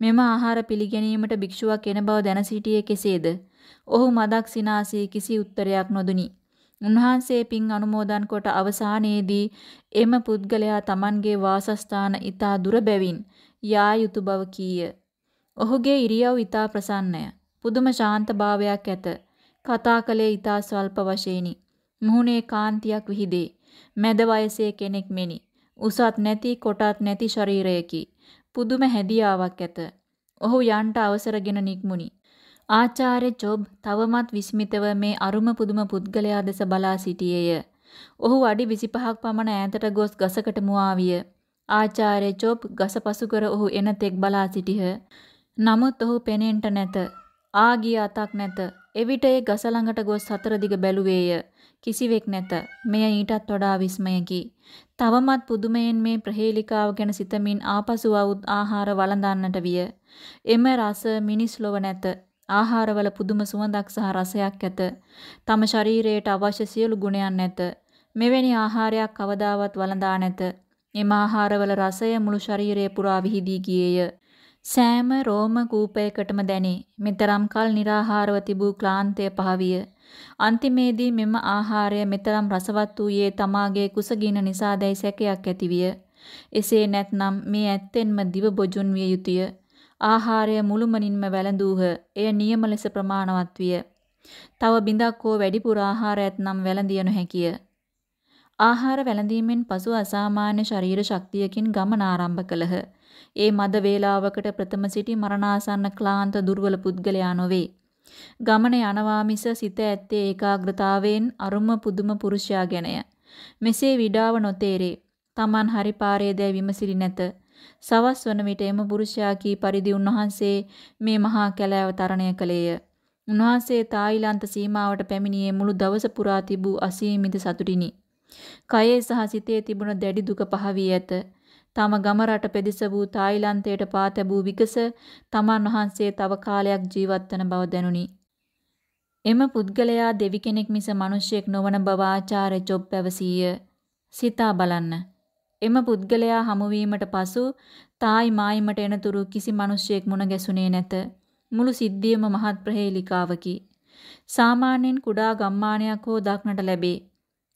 මෙම ආහාර පිළිගැනීමට භික්ෂුවක් එන බව දැන සිටියේ කෙසේද? ඔහු මදක් සිනාසී කිසි උත්තරයක් නොදුනි. උන්වහන්සේ පින් අනුමෝදන් කොට අවසානයේදී එම පුද්ගලයා Tamanගේ වාසස්ථාන ඊතා දුර බැවින් යා යුතු බව කීය. ඔහුගේ ඉරියව් ඊතා ප්‍රසන්නය. පුදුම ශාන්ත භාවයක් ඇත. කතා කළේ ඊතා ස්වල්ප වශයෙන්ි. මුහුණේ කාන්තියක් විහිදේ. මැද වයසේ කෙනෙක් මෙනි. උසත් නැති කොටත් නැති ශරීරයකි. පුදුම හැදියාවක් ඇත. ඔහු යන්ට අවසරගෙන නික්මුනි. ආචාර්ය ජොබ් තවමත් විස්මිතව මේ අරුම පුදුම පුද්ගලයා දෙස බලා සිටියේය. ඔහු අඩි 25ක් පමණ ඈතට ගොස් ගසකට මුවා විය. ආචාර්ය ජොබ් ගස පසු කර ඔහු එන තෙක් බලා සිටිහ. නමුත් ඔහු පෙනෙන්නට නැත. ආගිය අතක් නැත. එවිට ඒ ගස ළඟට ගොස් හතර දිග බැලුවේය. කිසිවෙක් නැත. මෙය ඊටත් වඩා විස්මයකි. තවමත් පුදුමයෙන් මේ ප්‍රහේලිකාව ගැන සිතමින් ආපසු අවුත් ආහාර වළඳන්නට විය. එම රස මිනිස් ලොව නැත. ආහාරවල පුදුම සුවඳක් සහ රසයක් ඇත. තම ශරීරයට අවශ්‍ය සියලු ගුණයන් නැත. මෙවැනි ආහාරයක් කවදාවත් වළඳා නැත. එම ආහාරවල රසය මුළු ශරීරය පුරා විහිදී ගියේය. සෑම රෝම කූපයකටම දැනේ. මෙතරම් කල් निराහාරව තිබූ ක්ලාන්තය පහවිය. අන්තිමේදී මෙම ආහාරය මෙතරම් රසවත් වූයේ තමාගේ කුසගින නිසාදැයි සැකයක් ඇතිවිය. එසේ නැත්නම් මේ ඇත්තෙන්ම දිව බොජුන් විය යුතුය. ආහාරය මුළුමනින්ම වැළඳූහ. එය නියම ලෙස ප්‍රමාණවත් විය. තව බිඳක් හෝ වැඩිපුර ආහාර ඇතනම් වැළඳිය නොහැකිය. ආහාර වැළඳීමෙන් පසු අසාමාන්‍ය ශරීර ශක්තියකින් ගමන ආරම්භ කළහ. ඒ මද වේලාවකට ප්‍රථම සිටි මරණාසන්න ක්ලාන්ත දුර්වල පුද්ගලයා නොවේ. ගමන යනවා මිස සිත ඇත්තේ ඒකාග්‍රතාවයෙන් අරුම පුදුම පුරුෂයා ගැනය. මෙසේ විඩාව නොතේරේ. Taman හරි පාරේ දැයි විමසිලි නැත. සවස් වන විට එම පුරුෂයා කී පරිදි උන්වහන්සේ මේ මහා කැලෑව තරණය කළේය. උන්වහන්සේ තායිලන්ත සීමාවට පැමිණියේ මුළු දවස පුරා තිබූ අසීමිත සතුටිනි. කයේ සහ සිතේ තිබුණ දැඩි දුක පහ වී ඇත. තම ගම රට පෙදෙස වූ තායිලන්තයට පා තැබූ විගස තමන් වහන්සේ තව කාලයක් ජීවත් වන බව දැනුනි. එම පුද්ගලයා දෙවි කෙනෙක් මිස මිනිසෙක් නොවන බව ආචාර්ය චොබ් පැවසීය. සිතා බලන්න. එම පුද්ගලයා හමුවීමට පසු තායි මායිමට එනතුරු කිසි මිනිසෙක් මුණ ගැසුනේ නැත. මුළු සිද්ධියම මහත් ප්‍රහේලිකාවකි. සාමාන්‍යයෙන් කුඩා ගම්මානයක් හෝ දක්නට ලැබේ.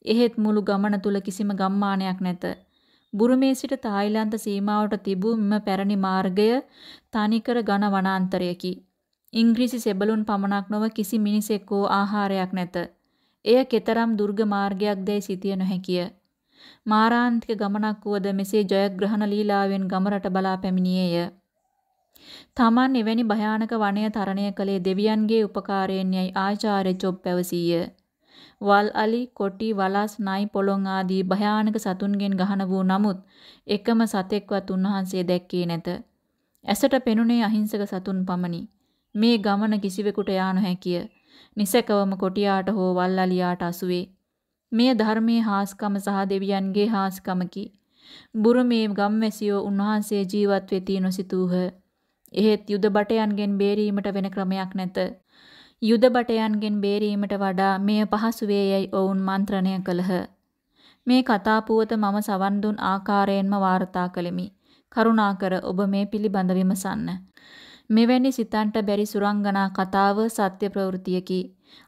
එහෙත් මුළු ගමන තුල කිසිම ගම්මානයක් නැත. බුරුමේ සිට තායිලන්ත සීමාවට තිබූ මෙම පැරණි මාර්ගය තනිකර ඝන වනාන්තරයකි. ඉංග්‍රීසි සෙබළුන් පමණක් නොව කිසි මිනිසෙක් හෝ ආහාරයක් නැත. එය කෙතරම් දුර්ග මාර්ගයක් දැයි සිතිය නොහැකිය. මාරාන්තික ගමනක් වුවද මෙසේ ජයග්‍රහණ ලීලාවෙන් ගමරට බලා පැමිණියේය. තමන් එවැනි භයානක වනය තරණය කළේ දෙවියන්ගේ උපකාරයෙන් යයි ආචාර්ය චොබ් පැවසීය. වල් අලි, කොටි, වලස්, නයි, පොළොන් ආදී භයානක සතුන්ගෙන් ගහන වූ නමුත් එකම සතෙක්වත් උන්වහන්සේ දැක්කේ නැත. ඇසට පෙනුනේ අහිංසක සතුන් පමණි. මේ ගමන කිසිවෙකුට යා නොහැකිය. නිසකවම කොටියාට හෝ වල් අලියාට අසුවේ. මේ ධර්මයේ හාස්කම සහ දෙවියන්ගේ හාස්කමකි. බුරුමේ ගම්වැසියෝ උන්වහන්සේ ජීවත් වෙති නොසිතූහ. එහෙත් යුද බටයන්ගෙන් බේරීමට වෙන ක්‍රමයක් නැත. යුද බටයන්ගෙන් බේරීමට වඩා මෙය පහසු වේයයි ඔවුන් මන්ත්‍රණය කළහ. මේ කතා පුවත මම සවන් දුන් ආකාරයෙන්ම වාර්තා කළෙමි. කරුණාකර ඔබ මේ පිළිබඳ විමසන්න. මෙවැනි සිතන්ට බැරි සුරංගනා කතාව සත්‍ය ප්‍රවෘතියකි.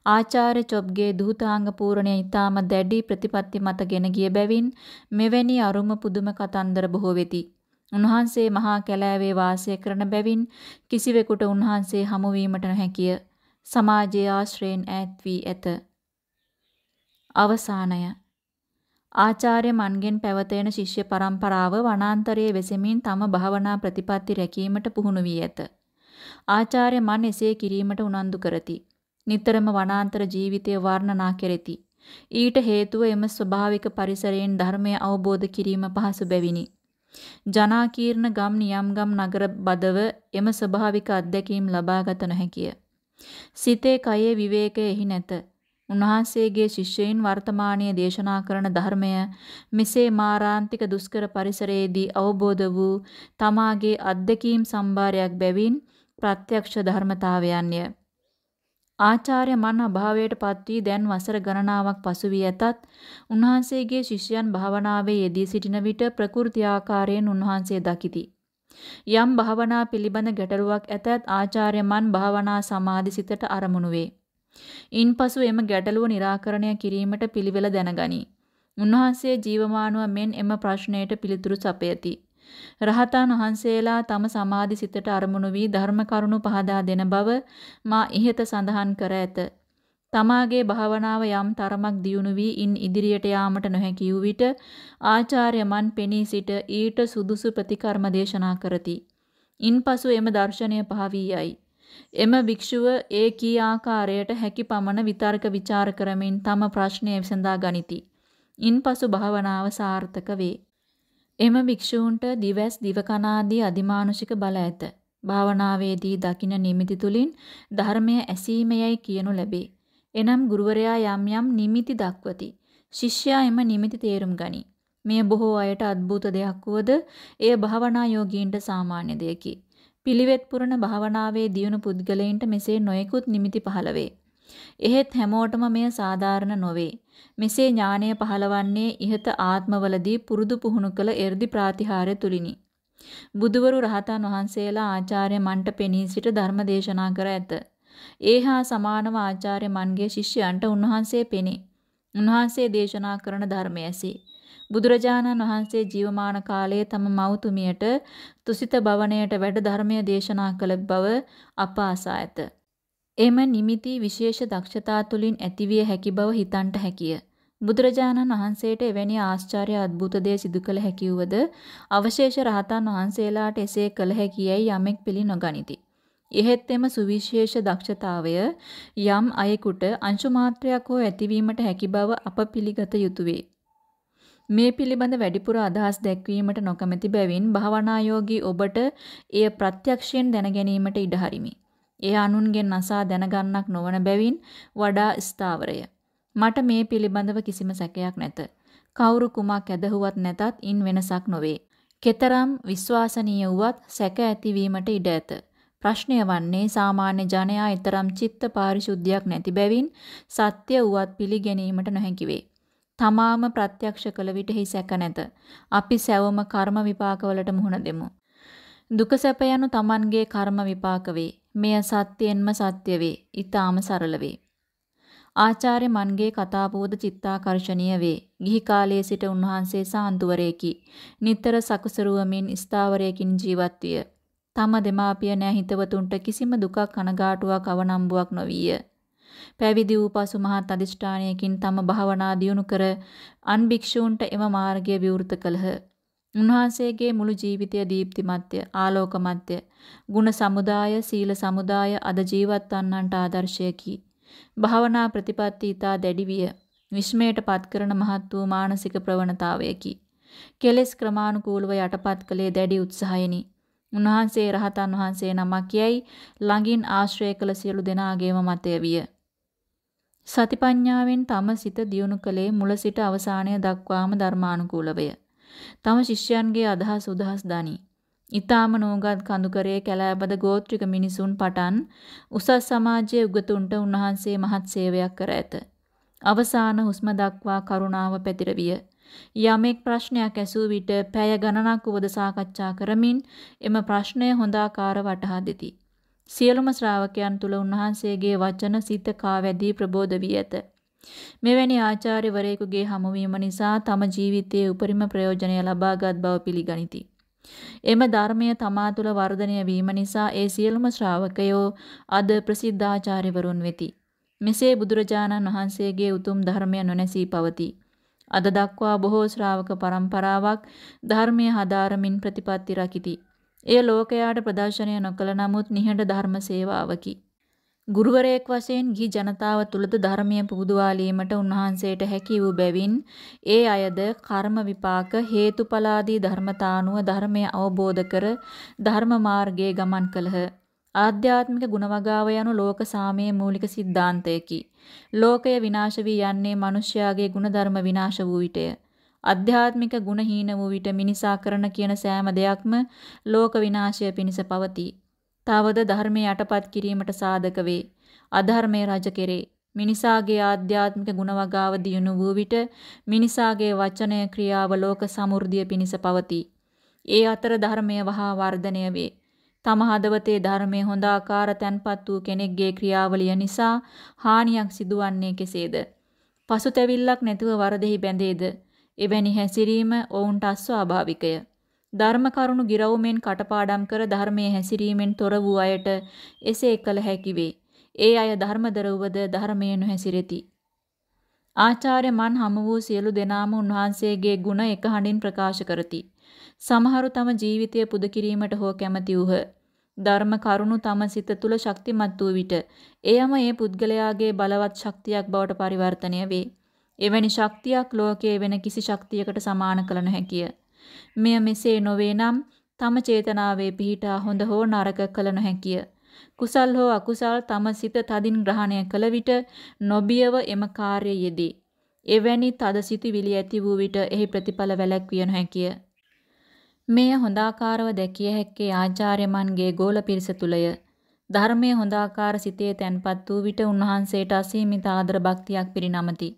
ආචාර්ය චොබ්ගේ දුහතාංග පූර්ණය ඊටාම දැඩි ප්‍රතිපත්ති මත ගෙන ගිය බැවින් මෙවැනි අරුම පුදුම කතන්දර බොහෝ වෙති. උන්වහන්සේ මහා කැලෑවේ වාසය කරන බැවින් කිසිවෙකුට උන්වහන්සේ හමු වීමට නොහැකිය. සමාජයේ ආශ්‍රයෙන් ඈත් වී ඇත. අවසානය ආචාර්ය මන්ගෙන් පැවතෙන ශිෂ්‍ය පරම්පරාව වනාන්තරයේ වෙසෙමින් තම භාවනා ප්‍රතිපatti රැකීමට පුහුණු වී ඇත. ආචාර්ය මන් එසේ කිරීමට උනන්දු කරති. නිතරම වනාන්තර ජීවිතය වර්ණනා කෙරෙති. ඊට හේතුව එම ස්වභාවික පරිසරයෙන් ධර්මය අවබෝධ කිරීම පහසු බැවිනි. ජනාකීර්ණ ගම් නියම්ගම් නගර බදව එම ස්වභාවික අත්දැකීම් ලබාගත නොහැකිය. සිතේ කයේ විවේකය එහි නැත. උන්වහන්සේගේ ශිෂ්‍යයින් වර්තමානයේ දේශනා කරන ධර්මය මෙසේ මාරාන්තික දුෂ්කර පරිසරයේදී අවබෝධ වූ තමාගේ අත්දැකීම් සම්භාරයක් බැවින් ප්‍රත්‍යක්ෂ ධර්මතාවයන්ය. ආචාර්ය මන් අභාවයට පත් වී දැන් වසර ගණනාවක් පසු වී ඇතත් උන්වහන්සේගේ ශිෂ්‍යයන් භාවනාවේ යෙදී සිටින විට ප්‍රකෘති ආකාරයෙන් උන්වහන්සේ දකිති. යම් භාවනා පිළිබඳ ගැටලුවක් ඇතත් ආචාර්ය මන් භාවනා සමාධි සිතට අරමුණු වේ. ඉන්පසු එම ගැටලුව निराකරණය කිරීමට පිළිවෙල දැනගනී. උන්වහන්සේ ජීවමානව මෙන් එම ප්‍රශ්නයට පිළිතුරු සපයති. රහතන් වහන්සේලා තම සමාධි සිතට අරමුණු වී ධර්ම කරුණු පහදා දෙන බව මා ඉහත සඳහන් කර ඇත. තමාගේ භාවනාව යම් තරමක් දියුණු වී ඉන් ඉදිරියට යාමට නොහැකි වූ විට ආචාර්ය මන් පෙනී සිට ඊට සුදුසු ප්‍රතිකර්ම දේශනා කරති. ඉන්පසු එම දර්ශනය පහ වී යයි. එම භික්ෂුව ඒ කී ආකාරයට හැකි පමණ විතර්ක ਵਿਚාර කරමින් තම ප්‍රශ්නය විසඳා ගනිති. ඉන්පසු භාවනාව සාර්ථක වේ. එම භික්ෂූන්ට දිවස් දිවකනාදී අදිමානුෂික බල ඇත. භාවනාවේදී දකින නිමිති තුලින් ධර්මය ඇසීමයයි කියනු ලැබේ. එනම් ගුරුවරයා යම් යම් නිමිති දක්වති. ශිෂ්‍යයා එම නිමිති තේරුම් ගනී. මෙය බොහෝ අයට අద్భుත දෙයක් වුවද එය භාවනා යෝගීන්ට සාමාන්‍ය දෙයකි. පිළිවෙත් පුරන භාවනාවේ දියුණු පුද්ගලයින්ට මෙසේ නොයෙකුත් නිමිති පහළ වේ. එහෙත් හැමෝටම මෙය සාධාරණ නොවේ. මෙසේ ඥානය පහළවන්නේ ඉහත ආත්මවලදී පුරුදු පුහුණු කළ එර්දි ප්‍රාතිහාර්ය තුලිනි. බුදුවරු රහතන් වහන්සේලා ආචාර්ය මන්ට පෙනී සිට ධර්ම දේශනා කර ඇත. ඒ හා සමානව ආචාර්ය මන්ගේ ශිෂ්‍යයන්ට උන්වහන්සේ පෙනේ. උන්වහන්සේ දේශනා කරන ධර්මය ඇසේ. බුදුරජාණන් වහන්සේ ජීවමාන කාලයේ තම මව්තුමියට තුසිත භවණයට වැඩ ධර්මය දේශනා කළ බව අප අසා ඇත. එම නිමිති විශේෂ දක්ෂතා තුළින් ඇතිවිය හැකි බව හිතන්ට හැකිය. බුදුරජාණන් වහන්සේට එවැනි ආශ්චර්ය අద్భుත දේ සිදු කළ හැකි වුවද අවශේෂ රහතන් වහන්සේලාට එසේ කළ හැකියයි යමෙක් පිළි නොගනිති. එහෙත් එම සුවිශේෂ දක්ෂතාවය යම් අයෙකුට අංශු මාත්‍රයක් හෝ ඇතිවීමට හැකි බව අප පිළිගත යුතුය. මේ පිළිබඳ වැඩිපුර අදහස් දැක්වීමට නොකමැති බැවින් භාවනායෝගී ඔබට එය ප්‍රත්‍යක්ෂයෙන් දැන ගැනීමට ඉඩ හරිමි. එය අනුන්ගෙන් අසා දැනගන්නක් නොවන බැවින් වඩා ස්ථාවරය. මට මේ පිළිබඳව කිසිම සැකයක් නැත. කවුරු කුමක් ඇදහුවත් නැතත් ඉන් වෙනසක් නොවේ. කෙතරම් විශ්වාසනීය වුවත් සැක ඇතිවීමට ඉඩ ඇත. ප්‍රශ්නය වන්නේ සාමාන්‍ය ජනයා ඊතරම් චිත්ත පාරිශුද්ධියක් නැති බැවින් සත්‍ය වුවත් පිළිගැනීමට නොහැකි වේ. තමාම ප්‍රත්‍යක්ෂ කළ විට හි සැක නැත. අපි සැවම කර්ම විපාකවලට මුහුණ දෙමු. දුක සැප යනු Tamanගේ කර්ම විපාක වේ. මෙය සත්‍යයෙන්ම සත්‍ය වේ. ඊටාම සරල වේ. ආචාර්ය මන්ගේ කතාපෝද චිත්තාකර්ෂණීය වේ. ගිහි කාලයේ සිට උන්වහන්සේ සාන්තුවරයෙකි. නිතර සකසරුවමින් ස්ථාවරයකින් ජීවත් විය. තම දෙමාපිය නෑ හිතවතුන්ට කිසිම දුකක් කනගාටුවක් අවනම්බුවක් නොවිය. පැවිදි වූ පසු මහත් අදිෂ්ඨානයකින් තම භාවනා දියුණු කර අන් භික්ෂූන්ට එම මාර්ගය විවෘත කළහ. උන්වහන්සේගේ මුළු ජීවිතය දීප්තිමත්ය, ආලෝකමත්ය. ගුණ සමුදාය, සීල සමුදාය අද ජීවත් වන්නන්ට ආදර්ශයකි. භාවනා ප්‍රතිපත්ති ඊතා දැඩි විය. විස්මයට පත් කරන මහත් වූ මානසික ප්‍රවණතාවයකි. කෙලෙස් ක්‍රමානුකූලව යටපත් කළේ දැඩි උත්සාහයෙනි. උන්වහන්සේ රහතන් වහන්සේ නමක් යයි ළඟින් ආශ්‍රය කළ සියලු දෙනාගේම මතය විය. සතිපඤ්ඤාවෙන් තම සිත දියුණු කළේ මුල සිට අවසානය දක්වාම ධර්මානුකූලවය. තම ශිෂ්‍යයන්ගේ අදහස් උදහස් දනි. ඊ타ම නෝගත් කඳුකරේ කැලෑබද ගෝත්‍රික මිනිසුන් පටන් උසස් සමාජයේ උගතුන්ට උන්වහන්සේ මහත් සේවයක් කර ඇත. අවසාන හුස්ම දක්වා කරුණාව පැතිරවිය. යමෙක් ප්‍රශ්නයක් ඇසූ විට පැය ගණනක් උවද සාකච්ඡා කරමින් එම ප්‍රශ්නය හොඳාකාර වටහා දෙති. සියලුම ශ්‍රාවකයන් තුල උන්වහන්සේගේ වචන සිත කාවැදී ප්‍රබෝධ වී ඇත. මෙවැනි ආචාර්යවරයෙකුගේ හමුවීම නිසා තම ජීවිතයේ උපරිම ප්‍රයෝජනය ලබාගත් බව පිළිගනිති. එම ධර්මය තමා තුළ වර්ධනය වීම නිසා ඒ සියලුම ශ්‍රාවකයෝ අද ප්‍රසිද්ධාචාර්යවරුන් වෙති. මෙසේ බුදුරජාණන් වහන්සේගේ උතුම් ධර්මය නොනැසී පවතී. අද දක්වා බොහෝ ශ්‍රාවක පරම්පරාවක් ධර්මයේ හදාරමින් ප්‍රතිපත්ති රකිති. එය ලෝකයාට ප්‍රදර්ශනය නොකළ නමුත් නිහඬ ධර්ම සේවාවකි. ගුරුවරයෙක් වශයෙන් ගිහි ජනතාව තුළද ධර්මය පුබුදවාලීමට උන්වහන්සේට හැකි වූ බැවින් ඒ අයද කර්ම විපාක හේතුඵලාදී ධර්මතානුව ධර්මය අවබෝධ කර ධර්ම මාර්ගයේ ගමන් කළහ. ආධ්‍යාත්මික ගුණවගාව යනු ලෝක සාමයේ මූලික સિદ્ધාන්තයකි. ලෝකය විනාශ වී යන්නේ මිනිස්යාගේ ගුණධර්ම විනාශ වූ විටය. අධ්‍යාත්මික ගුණහීන වූ විට මිනිසා කරන කියන සෑම දෙයක්ම ලෝක විනාශය පිණිස පවතී. තවද ධර්මයේ යටපත් කිරීමට සාධක වේ. අධර්මයේ රජ කෙරේ. මිනිසාගේ ආධ්‍යාත්මික ගුණවගාව දියුණු වූ විට මිනිසාගේ වචනය ක්‍රියාව ලෝක සමෘද්ධිය පිණිස පවතී. ඒ අතර ධර්මය වහා වර්ධනය වේ. තම හදවතේ ධර්මයේ හොඳ ආකාර තැන්පත් වූ කෙනෙක්ගේ ක්‍රියාවලිය නිසා හානියක් සිදුවන්නේ කෙසේද? පසුතැවිල්ලක් නැතුව වරදෙහි බැඳේද? එවැනි හැසිරීම ඔවුන්ට අස්වාභාවිකය. ධර්ම කරුණු ගිරවුමෙන් කටපාඩම් කර ධර්මයේ හැසිරීමෙන් තොර වූ අයට එසේ කළ හැකි වේ. ඒ අය ධර්මදර වූද ධර්මයේ නොහැසිරෙති. ආචාර්ය මන් හමු වූ සියලු දෙනාම උන්වහන්සේගේ ගුණ එක හඬින් ප්‍රකාශ කරති. සමහරු තම ජීවිතය පුද කිරීමට හෝ කැමති වූහ. ධර්ම කරුණු තම සිත තුළ ශක්තිමත් වූ විට එයම ඒ පුද්ගලයාගේ බලවත් ශක්තියක් බවට පරිවර්තනය වේ. එවැනි ශක්තියක් ලෝකයේ වෙන කිසි ශක්තියකට සමාන කළ නොහැකිය. මෙය මෙසේ නොවේ නම් තම චේතනාවේ පිහිටා හොඳ හෝ නරක කළ නොහැකිය. කුසල් හෝ අකුසල් තම සිත තදින් ග්‍රහණය කළ විට නොබියව එම කාර්ය යෙදී. එවැනි තද සිතුවිලි ඇති වූ විට එහි ප්‍රතිඵල වැළැක්විය නොහැකිය. මෙය හොඳාකාරව දැකිය හැක්කේ ආචාර්යමන්ගේ ගෝල පිරිස තුලය. ධර්මයේ හොඳාකාර සිතේ තැන්පත් වූ විට උන්වහන්සේට අසීමිත ආදර භක්තියක් පිරිනමති.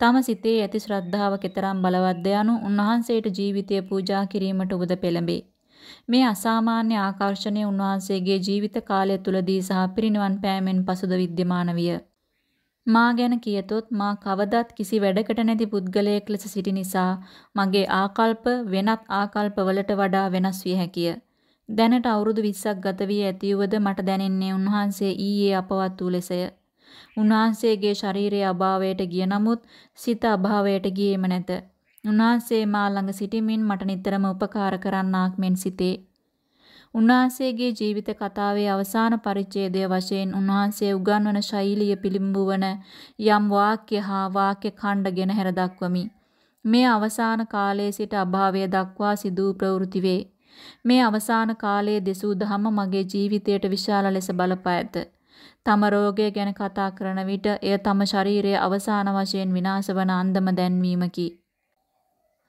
තම සිතේ ඇති ශ්‍රද්ධාව කෙතරම් බලවත්ද යනු උන්වහන්සේට ජීවිතය පූජා කිරීමට උබද පෙළඹේ. මේ අසාමාන්‍ය ආකර්ෂණය උන්වහන්සේගේ ජීවිත කාලය තුලදී සහ පිරිනිවන් පෑමෙන් පසුද විද්‍යමාන විය. මා ගැන කියතොත් මා කවදත් කිසි වැඩකට නැති පුද්ගලයෙක් ලෙස සිටි නිසා මගේ ආකල්ප වෙනත් ආකල්පවලට වඩා වෙනස් විය හැකිය. දැනට අවුරුදු 20ක් ගත වී ඇතිවද මට දැනෙන්නේ උන්වහන්සේ ඊයේ අපවත් වූ ලෙසය. උන්වහන්සේගේ ශරීරයේ අභාවයට ගිය නමුත් සිත අභාවයට ගියේම නැත. උන්වහන්සේ මා ළඟ සිටමින් මට නිතරම උපකාර කරන්නාක් මෙන් සිතේ. උන්වහන්සේගේ ජීවිත කතාවේ අවසාන පරිච්ඡේදය වශයෙන් උන්වහන්සේ උගන්වන ශෛලිය පිළිඹුවන යම් වාක්‍ය හා වාක්‍ය ඛණ්ඩගෙන හැර දක්වමි. මේ අවසාන කාලයේ සිට අභාවය දක්වා සිදු ප්‍රවෘත්ති වේ. මේ අවසාන කාලයේ දෙසූ දහම මගේ ජීවිතයට විශාල ලෙස බලපා ඇත. තම රෝගය ගැන කතා කරන විට එය තම ශරීරයේ අවසාන වශයෙන් විනාශ වන අන්දම දැන්වීමකි.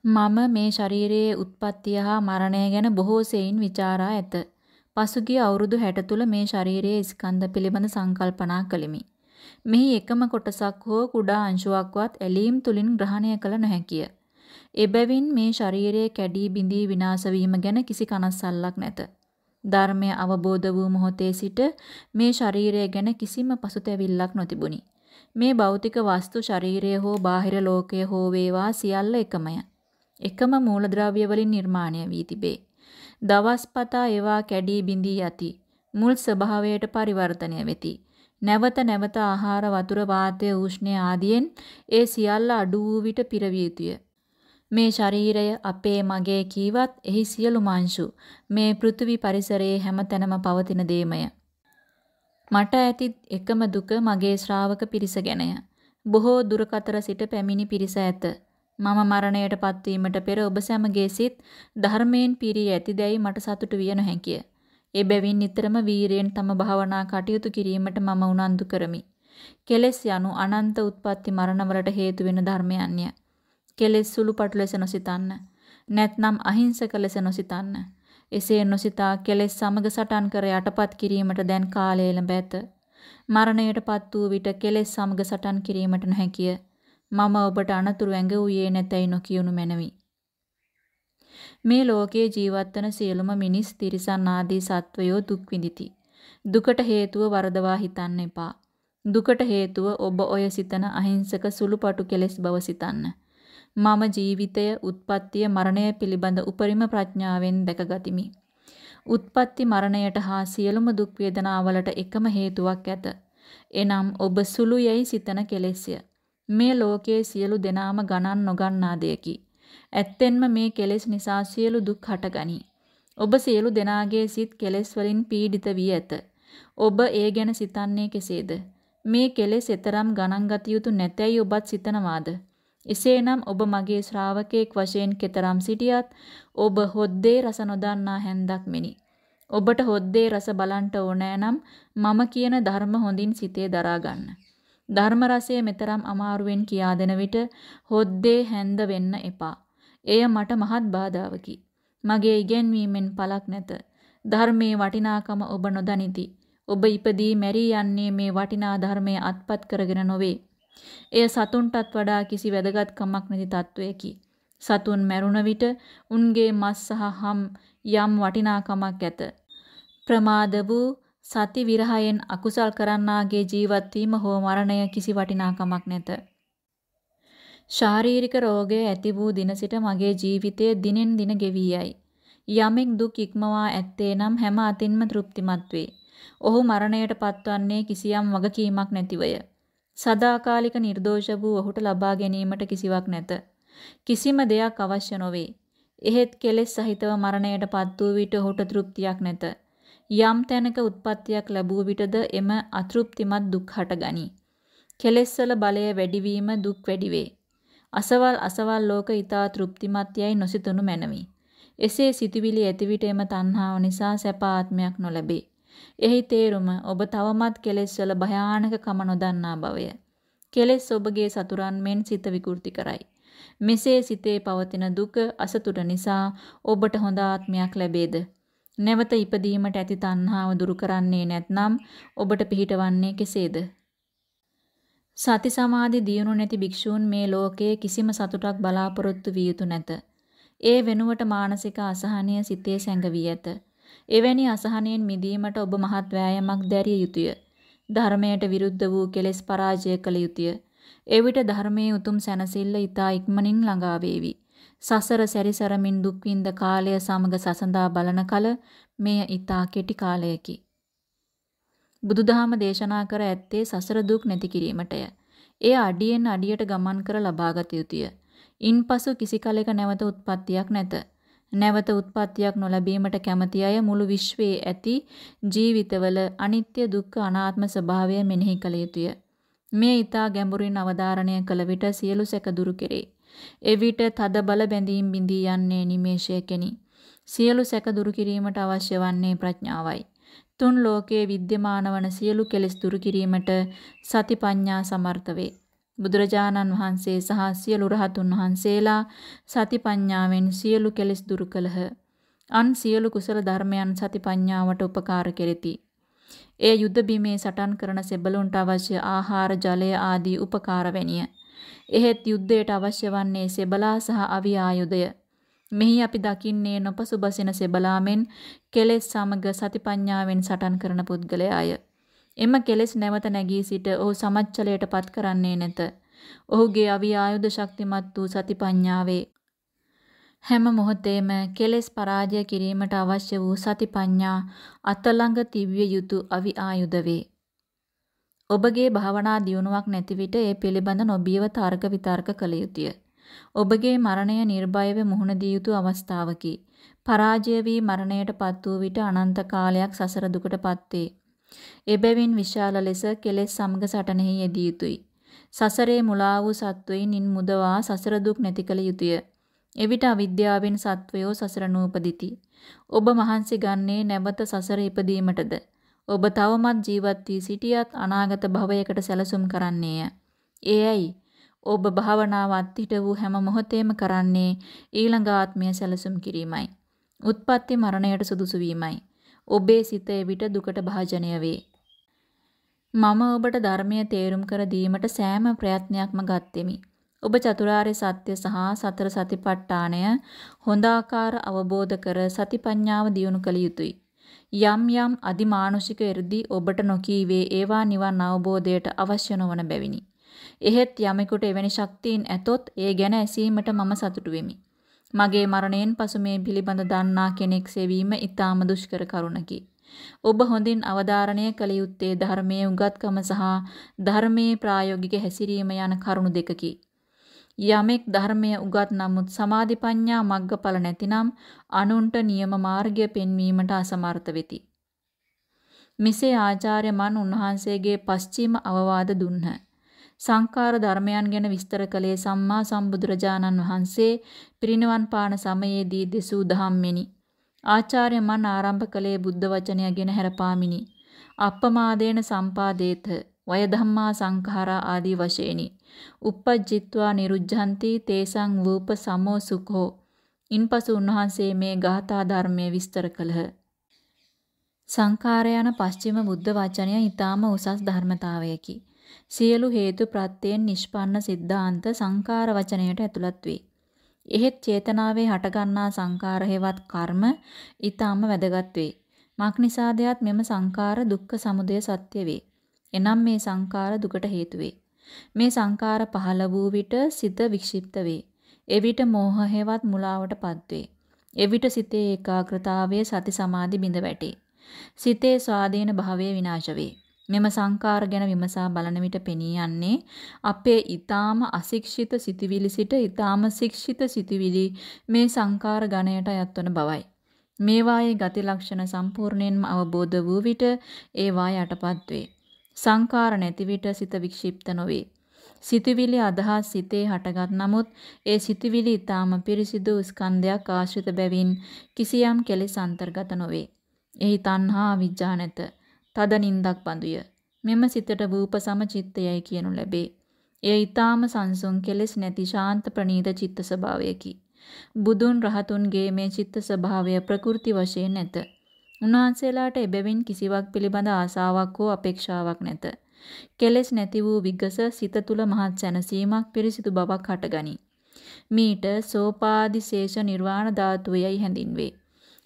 මම මේ ශරීරයේ උත්පත්තිය හා මරණය ගැන බොහෝ සෙයින් ਵਿਚාරා ඇත. පසුගිය අවුරුදු 60 තුල මේ ශරීරයේ ස්කන්ධ පිළිබඳ සංකල්පනා කළෙමි. මෙහි එකම කොටසක් හෝ කුඩා අංශුවක්වත් ඇලීම් තුලින් ග්‍රහණය කළ නොහැකිය. එබැවින් මේ ශරීරයේ කැඩී බිඳී විනාශ වීම ගැන කිසි කනස්සල්ලක් නැත. ධර්මය අවබෝධ වූ මොහොතේ සිට මේ ශරීරය ගැන කිසිම පසුතැවිල්ලක් නොතිබුණි. මේ භෞතික වස්තු ශරීරය හෝ බාහිර ලෝකය හෝ වේවා සියල්ල එකමය. එකම මූලද්‍රව්‍ය වලින් නිර්මාණය වී තිබේ. දවස් පතා ඒවා කැඩී බිඳී යති. මුල් ස්වභාවයට පරිවර්තනය වෙති. නැවත නැවත ආහාර වතුර වාතය උෂ්ණය ආදියෙන් ඒ සියල්ල අඩු වූ විට පිරවිය යුතුය. මේ ශරීරය අපේ මගේ කීවත් එහි සියලු මාංශු මේ පෘථිවි පරිසරයේ හැමතැනම පවතින දේමය. මට ඇති එකම දුක මගේ ශ්‍රාවක පිරිස ගැනය. බොහෝ දුරකතර සිට පැමිණි පිරිස ඇත. මම මරණයට පත්වීමට පෙර ඔබ සැමගේ සිත් ධර්මයෙන් පිරී ඇතිදැයි මට සතුටු විය නොහැකිය. එබැවින් නිතරම වීරයෙන් තම භාවනා කටයුතු කිරීමට මම උනන්දු කරමි. කෙලෙස් යනු අනන්ත උත්පත්ති මරණවලට හේතු වෙන ධර්මයන්ය. කෙලෙස් සුළුපටු ලෙස නොසිතන්න. නැත්නම් අහිංසක ලෙස නොසිතන්න. එසේ නොසිතා කෙලෙස් සමග සටන් කර යටපත් කිරීමට දැන් කාලය එළඹ ඇත. මරණයටපත් වූ විට කෙලෙස් සමග සටන් කිරීමට නොහැකිය. මම ඔබට අනතුරු ඇඟවුයේ නැතැයි නොකියුණු මැනවි. මේ ලෝකයේ ජීවත් වන සියලුම මිනිස් තිරිසන් ආදී සත්වයෝ දුක් විඳಿತಿ. දුකට හේතුව වරදවා හිතන්න එපා. දුකට හේතුව ඔබ ඔය සිතන අහිංසක සුළුපටු කෙලෙස් බව සිතන්න. මම ජීවිතය, උත්පත්තිය, මරණය පිළිබඳ උපරිම ප්‍රඥාවෙන් දැකගතිමි. උත්පත්ති මරණයට හා සියලුම දුක් වේදනාවලට එකම හේතුවක් ඇත. එනම් ඔබ සුළු යයි සිතන කෙලෙස්ය. මේ ලෝකයේ සියලු දෙනාම ගණන් නොගන්නා දෙයකි. ඇත්තෙන්ම මේ කෙලෙස් නිසා සියලු දුක් හටගනී. ඔබ සියලු දෙනාගේ සිත් කෙලෙස් වලින් පීඩිත වී ඇත. ඔබ ඒ ගැන සිතන්නේ කෙසේද? මේ කෙලෙස් එතරම් ගණන් ගත යුතු නැතැයි ඔබත් සිතනවාද? එසේනම් ඔබ මගේ ශ්‍රාවකෙක් වශයෙන් කෙතරම් සිටියත් ඔබ හොද්දේ රස නොදන්නා හැන්දක් මෙනි. ඔබට හොද්දේ රස බලන්ට ඕනෑ නම් මම කියන ධර්ම හොඳින් සිතේ දරා ගන්න. ධර්ම රසය මෙතරම් අමාරුවෙන් කියා දෙන විට හොද්දේ හැන්ද වෙන්න එපා. එය මට මහත් බාධාවකි. මගේ ඉගැන්වීමෙන් පළක් නැත. ධර්මයේ වටිනාකම ඔබ නොදනිති. ඔබ ඉපදී මැරී යන්නේ මේ වටිනා ධර්මයේ අත්පත් කරගෙන නොවේ. එය සතුන්ටත් වඩා කිසි වැදගත්කමක් නැති තත්වයකි. සතුන් මැරුණ විට උන්ගේ මස් සහ හම් යම් වටිනාකමක් ඇත. ප්‍රමාද වූ සති විරහයෙන් අකුසල් කරන්නාගේ ජීවත් වීම හෝ මරණය කිසි වටිනාකමක් නැත. ශාරීරික රෝගය ඇති වූ දින සිට මගේ ජීවිතය දිනෙන් දින ගෙවී යයි. යමෙක් දුක් ඉක්මවා ඇත්තේ නම් හැම අතින්ම තෘප්තිමත් වේ. ඔහු මරණයට පත්වන්නේ කිසියම් වගකීමක් නැතිවය. සදාකාලික නිර්දෝෂ වූ ඔහුට ලබා ගැනීමට කිසිවක් නැත. කිසිම දෙයක් අවශ්‍ය නොවේ. එහෙත් කෙලෙස් සහිතව මරණයට පත් වූ විට ඔහුට තෘප්තියක් නැත. යම් තැනක උත්පත්තියක් ලැබුව විටද එම අතෘප්තිමත් දුක් හටගනී. කෙලෙස්වල බලය වැඩිවීම දුක් වැඩි වේ. අසවල් අසවල් ලෝක ඊතා තෘප්තිමත් යයි නොසිතනු මැනවි. එසේ සිතුවිලි ඇති විට එම තණ්හාව නිසා සැප ආත්මයක් නොලැබේ. එහි තේරුම ඔබ තවමත් කෙලෙස්වල භයානකකම නොදන්නා බවය. කෙලෙස් ඔබගේ සතුරන් මෙන් සිත විකෘති කරයි. මෙසේ සිතේ පවතින දුක අසතුට නිසා ඔබට හොඳ ආත්මයක් ලැබේද? නැවත ඉපදීමට ඇති තණ්හාව දුරු කරන්නේ නැත්නම් ඔබට පිහිටවන්නේ කෙසේද? සති සමාධි දියුණු නැති භික්ෂූන් මේ ලෝකයේ කිසිම සතුටක් බලාපොරොත්තු විය යුතු නැත. ඒ වෙනුවට මානසික අසහනය සිතේ සැඟවී ඇත. එවැනි අසහනයෙන් මිදීමට ඔබ මහත් වෑයමක් දැරිය යුතුය. ධර්මයට විරුද්ධ වූ කෙලෙස් පරාජය කළ යුතුය. එවිට ධර්මයේ උතුම් සැනසෙල්ල ඊතා ඉක්මනින් ළඟා වේවි. සසර සැරිසරමින් දුක් විඳ කාලය සමග සසඳා බලන කල මෙය ඊතා කෙටි කාලයකි. බුදුදහම දේශනා කර ඇත්තේ සසර දුක් නැති කිරීමටය. එය අඩියෙන් අඩියට ගමන් කර ලබාගත යුතුය. ඉන්පසු කිසි කලෙක නැවත උත්පත්තියක් නැත. නැවත උත්පත්තියක් නොලැබීමට කැමති අය මුළු විශ්වයේ ඇති ජීවිතවල අනිත්‍ය දුක්ඛ අනාත්ම ස්වභාවය මෙනෙහි කළ යුතුය. මේ ඊතා ගැඹුරින් අවධාරණය කළ විට සියලු සැක දුරු කෙරේ. එවිට තද බල බැඳීම් බිඳී යන්නේ නිමේෂයකෙනි. සියලු සැක දුරු කිරීමට අවශ්‍ය වන්නේ ප්‍රඥාවයි. තුන් ලෝකයේ විද්‍යමාන වන සියලු කෙලෙස් දුරු කිරීමට සතිපඤ්ඤා සමර්ථ වේ. බුදුරජාණන් වහන්සේ සහ සියලු රහතුන් වහන්සේලා සතිපඤ්ඤාවෙන් සියලු කෙලෙස් දුරු කළහ. අන් සියලු කුසල ධර්මයන් සතිපඤ්ඤාවට උපකාර කෙරෙති. ඒ යුද බිමේ සටන් කරන සෙබළුන්ට අවශ්‍ය ආහාර ජලය ආදී උපකාර වැනිය. එහෙත් යුද්ධයට අවශ්‍ය වන්නේ සෙබලා සහ අවි ආයුධය. මෙහි අපි දකින්නේ නොපසුබසින සෙබලාමෙන් කෙලෙස් සමග සතිපඤ්ඤාවෙන් සටන් කරන පුද්ගලයාය. එම කෙලෙස් නැවත නැගී සිට ඔහු සමච්චලයට පත් කරන්නේ නැත. ඔහුගේ අවි ආයුධ ශක්තිමත් වූ සතිපඤ්ඤාවේ හැම මොහොතේම කෙලෙස් පරාජය කිරීමට අවශ්‍ය වූ සතිපඤ්ඤා අතළඟ තිබිය යුතු අවි ආයුධ වේ. ඔබගේ භාවනා දියුණුවක් නැති විට ඒ පිළිබඳ නොබියව තර්ක විතර්ක කළ යුතුය. ඔබගේ මරණය නිර්භයව මුහුණ දිය යුතු අවස්ථාවකි. පරාජය වී මරණයට පත් වූ විට අනන්ත කාලයක් සසර දුකට පත්වේ. එබැවින් විශාල ලෙස කෙලෙස් සමග සටනෙහි යෙදිය යුතුය. සසරේ මුලා වූ සත්වයින් ඉන් මුදවා සසර දුක් නැති කළ යුතුය. එවිට අවිද්‍යාවෙන් සත්වයෝ සසර නූපදිති. ඔබ මහන්සි ගන්නේ නැවත සසර ඉපදීමටද? ඔබ තවමත් ජීවත් වී සිටියත් අනාගත භවයකට සැලසුම් කරන්නේය. එයයි ඔබ භාවනාව අත්හිට වූ හැම මොහොතේම කරන්නේ ඊළඟ ආත්මය සැලසුම් කිරීමයි. උත්පත්ති මරණයට සුදුසු වීමයි. ඔබේ සිත එවිට දුකට භාජනය වේ. මම ඔබට ධර්මය තේරුම් කර දීමට සෑම ප්‍රයත්නයක්ම ගත්ෙමි. ඔබ චතුරාර්ය සත්‍ය සහ සතර සතිපට්ඨානය හොඳාකාර අවබෝධ කර සතිපඤ්ඤාව දියුණු කළ යුතුය. යම් යම් අදිමානුෂික එ르දි ඔබට නොකීවේ ඒවා නිවන් අවබෝධයට අවශ්‍ය නොවන බැවිනි. එහෙත් යමෙකුට එවැනි ශක්තියින් ඇතොත් ඒ ගැන ඇසීමට මම සතුටු වෙමි. මගේ මරණයෙන් පසු මේ පිළිබඳ දන්නා කෙනෙක් සෙවීම ඊටාම දුෂ්කර කරුණකි. ඔබ හොඳින් අවධාරණය කළ යුත්තේ ධර්මයේ උගත්කම සහ ධර්මයේ ප්‍රායෝගික හැසිරීම යන කරුණු දෙකකි. යමෙක් ධර්මය උගත් නමුත් සමාධි ප්‍රඥා මග්ගඵල නැතිනම් අනුන්ට නියම මාර්ගය පෙන්වීමට අසමර්ථ වෙති. මෙසේ ආචාර්ය මන් උන්වහන්සේගේ පස්චීම අවවාද දුන්හ. සංකාර ධර්මයන් ගැන විස්තර කළේ සම්මා සම්බුදුරජාණන් වහන්සේ පිරිනිවන් පාන සමයේදී දෙසූ දහම්ෙනි. ආචාර්ය මන් ආරම්භ කළේ බුද්ධ වචනය ගැන හැරපාමිනි. අප්පමාදේන සම්පාදේත වය ධම්මා සංඛාරා ආදී වශයෙන්ි. uppajjitwa niruddhanti තේසං වූප සමෝ සුඛෝ. ඉන්පසු උන්වහන්සේ මේ ගාථා ධර්මයේ විස්තර කළහ. සංඛාර යන පස්චිම බුද්ධ වචනය ඊටාම උසස් ධර්මතාවයකි. සියලු හේතු ප්‍රත්‍යයෙන් නිෂ්පන්න සිද්ධාන්ත සංඛාර වචනයට ඇතුළත් වේ. එහෙත් චේතනාවේ හටගන්නා සංඛාර හේවත් කර්ම ඊටාම වැදගත් වේ. මක්නිසාදයක් මෙම සංඛාර දුක්ඛ සමුදය සත්‍ය වේ. එනම් මේ සංඛාර දුකට හේතු වේ. මේ සංඛාර පහළ වූ විට සිත වික්ෂිප්ත වේ. එවිට මෝහ හේවත් මුලාවටපත් වේ. එවිට සිතේ ඒකාග්‍රතාවයේ සති සමාධි බිඳ වැටේ. සිතේ ස්වාධීන භාවය විනාශ වේ. මෙම සංකාර ගැන විමසා බලන විට පෙනී යන්නේ අපේ ඊ타ම අශික්ෂිත සිටිවිලි සිට ඊ타ම ශික්ෂිත සිටිවිලි මේ සංකාර ගණයට අයත්වන බවයි. මේවායේ ගති ලක්ෂණ සම්පූර්ණයෙන්ම අවබෝධ වූ විට ඒවා යටපත් වේ. සංකාර නැති විට සිත වික්ෂිප්ත නොවේ. සිතුවිලි අදහස් සිතේ හටගත් නමුත් ඒ සිතුවිලි ඊටාම පිරිසිදු ස්කන්ධයක් ආශ්‍රිත බැවින් කිසියම් කෙලෙස් අන්තර්ගත නොවේ. එහි තණ්හා විඥා නැත. තද නින්දක් බඳුය. මෙම සිතට වූප සමචිත්තයයි කියනු ලැබේ. එය ඊ타ම සංසුන් කෙලෙස් නැති ශාන්ත ප්‍රණීත චිත්ත ස්වභාවයකි. බුදුන් රහතුන්ගේ මේ චිත්ත ස්වභාවය ප්‍රකෘති වශයෙන් නැත. උන්වහන්සේලාට එබැවින් කිසිවක් පිළිබඳ ආසාවක් හෝ අපේක්ෂාවක් නැත. කෙලෙස් නැති වූ විගස සිත තුල මහත් සැනසීමක් පිරිසිදු බවක් හටගනී. මීට සෝපාදිශේෂ නිර්වාණ ධාතුවයයි හැඳින්වේ.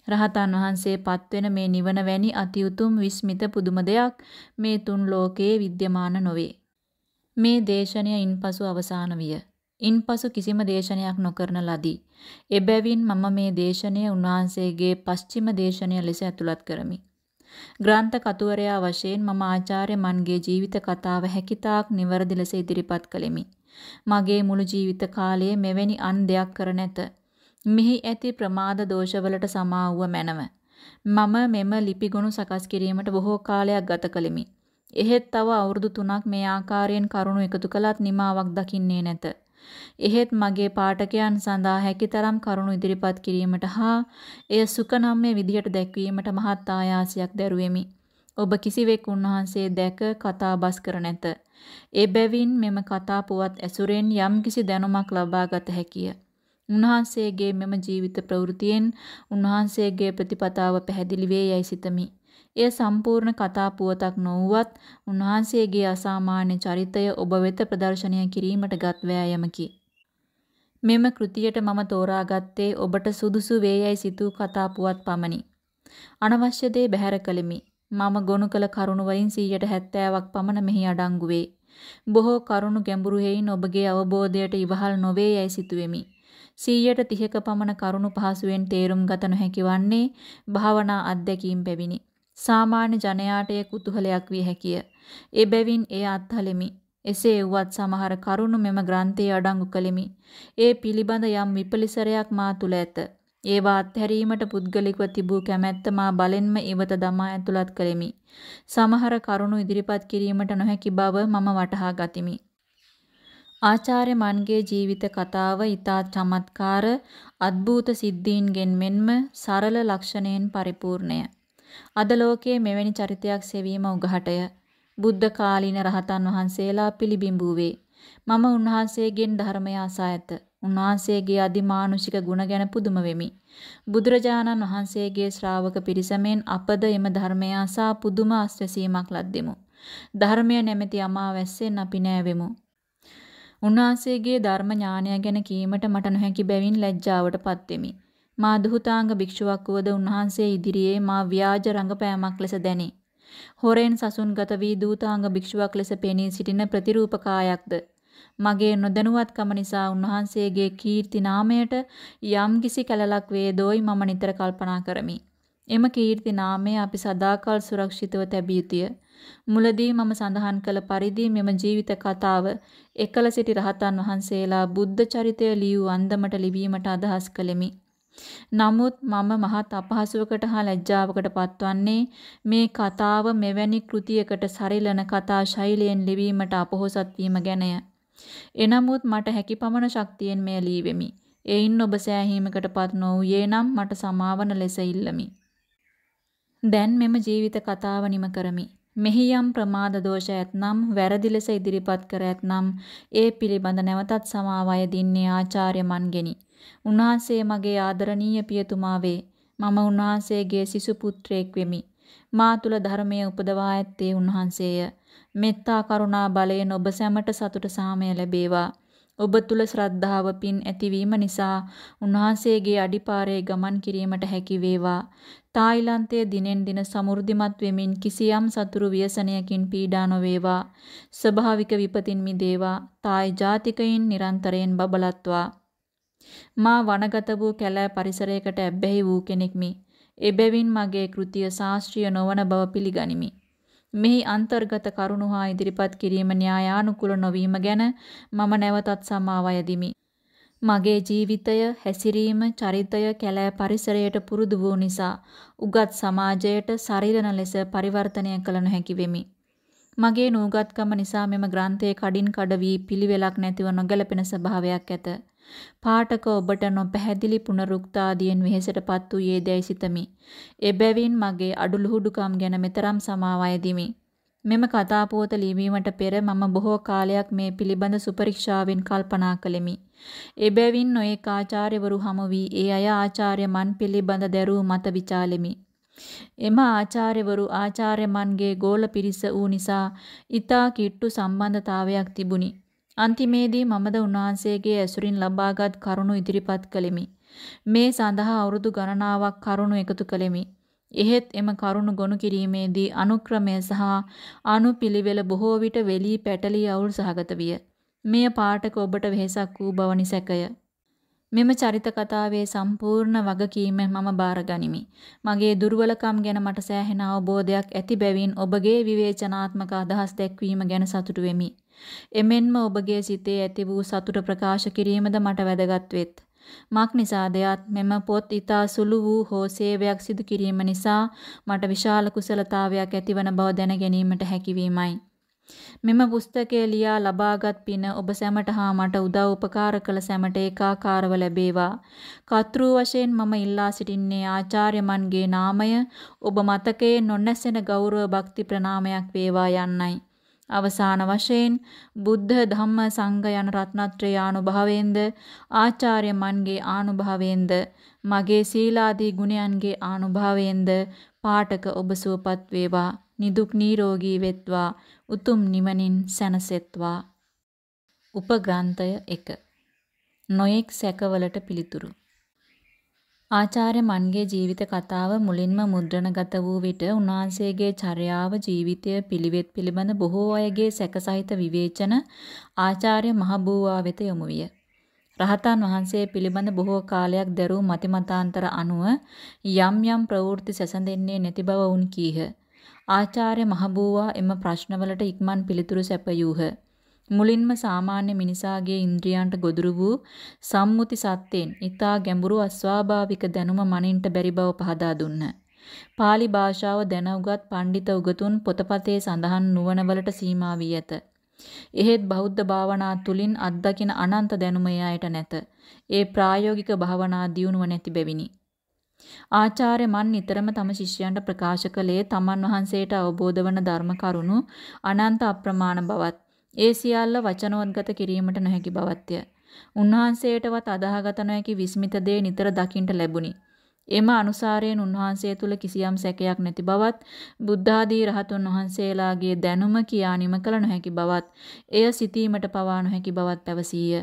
රහතන් වහන්සේ පත්වෙන මේ නිවන වැනි අති උතුම් විස්මිත පුදුම දෙයක් මේ තුන් ලෝකයේ විද්‍යමාන නොවේ. මේ දේශනය ඉන්පසු අවසාන විය. ඉන්පසු කිසිම දේශනයක් නොකරන ලදී. එබැවින් මම මේ දේශනය උන්වහන්සේගේ පස්චිම දේශනය ලෙස ඇතුළත් කරමි. ග්‍රන්ථ කතුවරයා වශයෙන් මම ආචාර්ය මන්ගේ ජීවිත කතාව හැකිතාක් නිවැරදි ලෙස ඉදිරිපත් කළෙමි. මගේ මුළු ජීවිත කාලයේ මෙවැනි අන් දෙයක් කර නැත. මෙහි ඇති ප්‍රමාද දෝෂවලට සමාවුව මැනව. මම මෙම ලිපිගොනු සකස් කිරීමට බොහෝ කාලයක් ගත කළෙමි. එහෙත් තව අවුරුදු 3ක් මේ ආකාරයෙන් කරුණු එකතු කළත් නිමාවක් දකින්නේ නැත. එහෙත් මගේ පාඨකයන් සඳහා හැකිතරම් කරුණු ඉදිරිපත් කිරීමට හා එය සුකනම්ය විදිහට දැක්වීමට මහත් ආයාසයක් දැරුවෙමි. ඔබ කිසිවෙක් උන්වහන්සේ දැක කතා බස් කර නැත. එබැවින් මෙම කතා පුවත් ඇසුරෙන් යම්කිසි දැනුමක් ලබා ගත හැකිය. උන්වහන්සේගේ මෙම ජීවිත ප්‍රවෘතියෙන් උන්වහන්සේගේ ප්‍රතිපදාව පැහැදිලි වේ යයි සිතමි. එය සම්පූර්ණ කතා පුවතක් නොවුවත් උන්වහන්සේගේ අසාමාන්‍ය චරිතය ඔබ වෙත ප්‍රදර්ශනය කිරීමට ගත් වෑයමකි. මෙම කෘතියට මම තෝරාගත්තේ ඔබට සුදුසු වේයයි සිතූ කතා පුවත් පමණි. අනවශ්‍ය දේ බැහැර කළෙමි. මම ගොනු කළ කරුණු වලින් 170ක් පමණ මෙහි අඩංගු වේ. බොහෝ කරුණු ගැඹුරු හේයින් ඔබගේ අවබෝධයට ඉවහල් නොවේ යයි සිතුවෙමි. 130ක පමණ කරුණු පහසුවෙන් තේරුම් ගත නොහැකි වන්නේ භාවනා අත්දැකීම් බැවිනි. සාමාන්‍ය ජනයාට එය කුතුහලයක් විය හැකිය. ඒ බැවින් එය අත්හලෙමි. එසේ වුවත් සමහර කරුණු මෙම ග්‍රන්ථයේ අඩංගු කළෙමි. ඒ පිළිබඳ යම් විපලිසරයක් මා තුල ඇත. ඒවා අත්හැරීමට පුද්ගලිකව තිබූ කැමැත්ත මා බලෙන්ම ඉවත දමා ඇතුළත් කළෙමි. සමහර කරුණු ඉදිරිපත් කිරීමට නොහැකි බව මම වටහා ගතිමි. ආචාර්ය මන්ගේ ජීවිත කතාව ඊතා චමත්කාර අద్භූත සිද්ධීන්ගෙන් මෙන්ම සරල ලක්ෂණයෙන් පරිපූර්ණය. අද ලෝකයේ මෙවැනි චරිතයක් සෙවීම උගහටය. බුද්ධ කාලීන රහතන් වහන්සේලා පිළිබිඹුවේ. මම උන්වහන්සේගෙන් ධර්මය අසා ඇත. උන්වහන්සේගේ අදිමානුෂික ගුණ ගැන පුදුම වෙමි. බුදුරජාණන් වහන්සේගේ ශ්‍රාවක පිරිසමෙන් අපද එම ධර්මය අසා පුදුම අස්වැසීමක් ලද්දෙමු. ධර්මය නැමැති අමාවැස්සෙන් අපි නෑවෙමු. උන්වහන්සේගේ ධර්ම ඥානය ගැන කීමට මට නොහැකි බැවින් ලැජ්ජාවටපත් වෙමි. මා දුහතාංග භික්ෂුවක් වුවද උන්වහන්සේ ඉදිරියේ මා ව්‍යාජ රංගපෑමක් ලෙස දැනේ. හොරෙන් සසුන්ගත වී දූතාංග භික්ෂුවක් ලෙස පෙනී සිටින ප්‍රතිරූපකායක්ද මගේ නොදැනුවත්කම නිසා උන්වහන්සේගේ කීර්ති නාමයට යම්කිසි කැලලක් වේදෝයි මම නිතර කල්පනා කරමි. එම කීර්ති නාමය අපි සදාකල් සුරක්ෂිතව තැබිය යුතුය. මුලදී මම සඳහන් කළ පරිදි මෙම ජීවිත කතාව එකල සිටි රහතන් වහන්සේලා බුද්ධ චරිතය ලියූ අන්දමට ලිවීමට අදහස් කළෙමි. නමුත් මම මහත් අපහසුවකට හා ලැජ්ජාවකට පත්වන්නේ මේ කතාව මෙවැනි කෘතියකට සරිලන කතා ශෛලයෙන් ලිවීමට අපොහොසත් වීම ගැනය. එනමුත් මට හැකි පමණ ශක්තියෙන් මෙය ලීවෙමි. එයින් ඔබ සෑහීමකටපත් නොවුයේ නම් මට සමාවන ලෙස ඉල්ලමි. දැන් මෙම ජීවිත කතාව නිම කරමි. මෙහි යම් ප්‍රමාද දෝෂ ඇතනම් වැරදි ලෙස ඉදිරිපත් කර ඇතනම් ඒ පිළිබඳ නැවතත් සමාවය දින්නේ ආචාර්ය මන්ගෙනි. උන්වහන්සේ මගේ ආදරණීය පියතුමා වේ. මම උන්වහන්සේගේ සිසු පුත්‍රයෙක් වෙමි. මා තුල ධර්මයේ උපදවා ඇත්තේ උන්වහන්සේය. මෙත්තා කරුණා බලයෙන් ඔබ සැමට සතුට සාමය ලැබේවා. ඔබ තුල ශ්‍රද්ධාව පින් ඇතිවීම නිසා උන්වහන්සේගේ අඩිපාරේ ගමන් කිරීමට හැකි වේවා. තායිලන්තයේ දිනෙන් දින සමෘද්ධිමත් වෙමින් කිසියම් සතුරු ව්‍යසනයකින් පීඩා නොවේවා. ස්වභාවික විපතින් මිදේවා. තායි ජාතිකයින් නිරන්තරයෙන් බබලත්වා. මා වනගත වූ කැලෑ පරිසරයකට ඇබ්බැහි වූ කෙනෙක්මි. එබැවින් මගේ කෘතිය ශාස්ත්‍රීය නොවන බව පිළිගනිමි. මෙහි අන්තර්ගත කරුණු හා ඉදිරිපත් කිරීම න්‍යායානුකූල නොවීම ගැන මම නැවතත් සමාව යදිමි. මගේ ජීවිතය, හැසිරීම, චරිතය කැලෑ පරිසරයට පුරුදු වූ නිසා උගත් සමාජයට සරිලන ලෙස පරිවර්තනය කළ නොහැකි වෙමි. මගේ නූගත්කම නිසා මෙම ග්‍රන්ථයේ කඩින් කඩ වී පිළිවෙලක් නැතිව නොගැලපෙන ස්වභාවයක් ඇත. පාඨක ඔබට නොපැහැදිලි පුනරුක්ත ආදියෙන් වෙහෙසටපත් වූයේ දැයි සිතමි. එබැවින් මගේ අඩුලුහුඩුකම් ගැන මෙතරම් සමාවයදිමි. මෙම කතා පුවත ලියවීමට පෙර මම බොහෝ කාලයක් මේ පිළිබඳ සුපරීක්ෂාවෙන් කල්පනා කළෙමි. එබැවින් නොඑක ආචාර්යවරු හමු වී ඒ අය ආචාර්ය මන් පිළිබඳ දැරූ මත විචාලෙමි. එම ආචාර්යවරු ආචාර්යමන්ගේ ගෝල පිරිස වූ නිසා ඊතා කිට්ටු සම්බන්ධතාවයක් තිබුණි. අන්තිමේදී මමද උන්වහන්සේගේ ඇසුරින් ලබාගත් කරුණු ඉදිරිපත් කළෙමි. මේ සඳහා අවුරුදු ගණනාවක් කරුණු එකතු කළෙමි. එහෙත් එම කරුණු ගොනු කිරීමේදී අනුක්‍රමය සහ අනුපිළිවෙල බොහෝ විට වෙලී පැටලී අවුල් සහගත විය. මෙය පාඨක ඔබට වෙහෙසක් වූ බව නිසැකය. මෙම චරිත කතාවේ සම්පූර්ණ වගකීම මම බාරගනිමි. මගේ දුර්වලකම් ගැන මට සෑහෙන අවබෝධයක් ඇති බැවින් ඔබගේ විවේචනාත්මක අදහස් දැක්වීම ගැන සතුටු වෙමි. එමෙන්ම ඔබගේ සිතේ ඇති වූ සතුට ප්‍රකාශ කිරීමද මට වැදගත් වෙත්. මක් නිසාදයත් මෙම පොත් ඊතා සුළු වූ හෝ සේවයක් සිදු කිරීම නිසා මට විශාල කුසලතාවයක් ඇතිවන බව දැන ගැනීමට හැකිවීමයි. මෙම පුස්තකය ලියා ලබාගත් පින ඔබ සැමට හා මට උදව් උපකාර කළ සැමට ඒකාකාරව ලැබේවා. කර්තෘ වශයෙන් මම ඉල්ලා සිටින්නේ ආචාර්යමන්ගේ නාමය ඔබ මතකයේ නොනැසෙන ගෞරව භක්ති ප්‍රණාමයක් වේවා යන්නයි. අවසාන වශයෙන් බුද්ධ ධම්ම සංඝ යන රත්නත්‍රය ආනුභාවයෙන්ද ආචාර්යමන්ගේ ආනුභාවයෙන්ද මගේ සීලාදී ගුණයන්ගේ ආනුභාවයෙන්ද පාඨක ඔබ සුවපත් වේවා. නිදුක් නිරෝගී වෙත්වා. උතුම් නිවනින් සැනසෙත්වා. උපග්‍රන්ථය 1 නොඑක් සැකවලට පිළිතුරු. ආචාර්ය මන්ගේ ජීවිත කතාව මුලින්ම මුද්‍රණගත වූ විට උන්වහන්සේගේ චර්යාව ජීවිතය පිළිවෙත් පිළිබඳ බොහෝ අයගේ සැකසහිත විවේචන ආචාර්ය මහබූවා වෙත යොමු විය. රහතන් වහන්සේ පිළිබඳ බොහෝ කාලයක් දැරූ මතිමතාන්තර අනුව යම් යම් ප්‍රවෘත්ති සැසඳෙන්නේ නැති බව වුන් කීහ. ආචාර්ය මහබූවා එම ප්‍රශ්නවලට ඉක්මන් පිළිතුරු සැපයූහ. මුලින්ම සාමාන්‍ය මිනිසාගේ ඉන්ද්‍රියන්ට ගොදුරු වූ සම්මුති සත්‍යෙන් ඊතා ගැඹුරු අස්වාභාවික දැනුම මනින්ට බැරි බව පහදා දුන්න. pāli භාෂාව දැන උගත් පඬිත උගතුන් පොතපතේ සඳහන් නුවණවලට සීමා වී ඇත. එහෙත් බෞද්ධ භාවනා තුලින් අත්දකින අනන්ත දැනුම එයට නැත. ඒ ප්‍රායෝගික භාවනා දියුණුව නැති බැවිනි. ආචාර්ය මන් නිතරම තම ශිෂ්‍යයන්ට ප්‍රකාශ කළේ තමන් වහන්සේට අවබෝධ වන ධර්ම කරුණු අනන්ත අප්‍රමාණ බවත් ඒ සියල්ල වචනෝද්ගත කිරීමට නොහැකි බවත්ය. උන්වහන්සේටවත් අදාහගත නොහැකි විස්මිත දේ නිතර දකින්ට ලැබුණි. එම අනුසාරයෙන් උන්වහන්සේ තුල කිසියම් සැකයක් නැති බවත් බුද්ධ ආදී රහතුන් වහන්සේලාගේ දැනුම කියා නිම කළ නොහැකි බවත් එය සිතීමට පවා නොහැකි බවත් පැවසීය.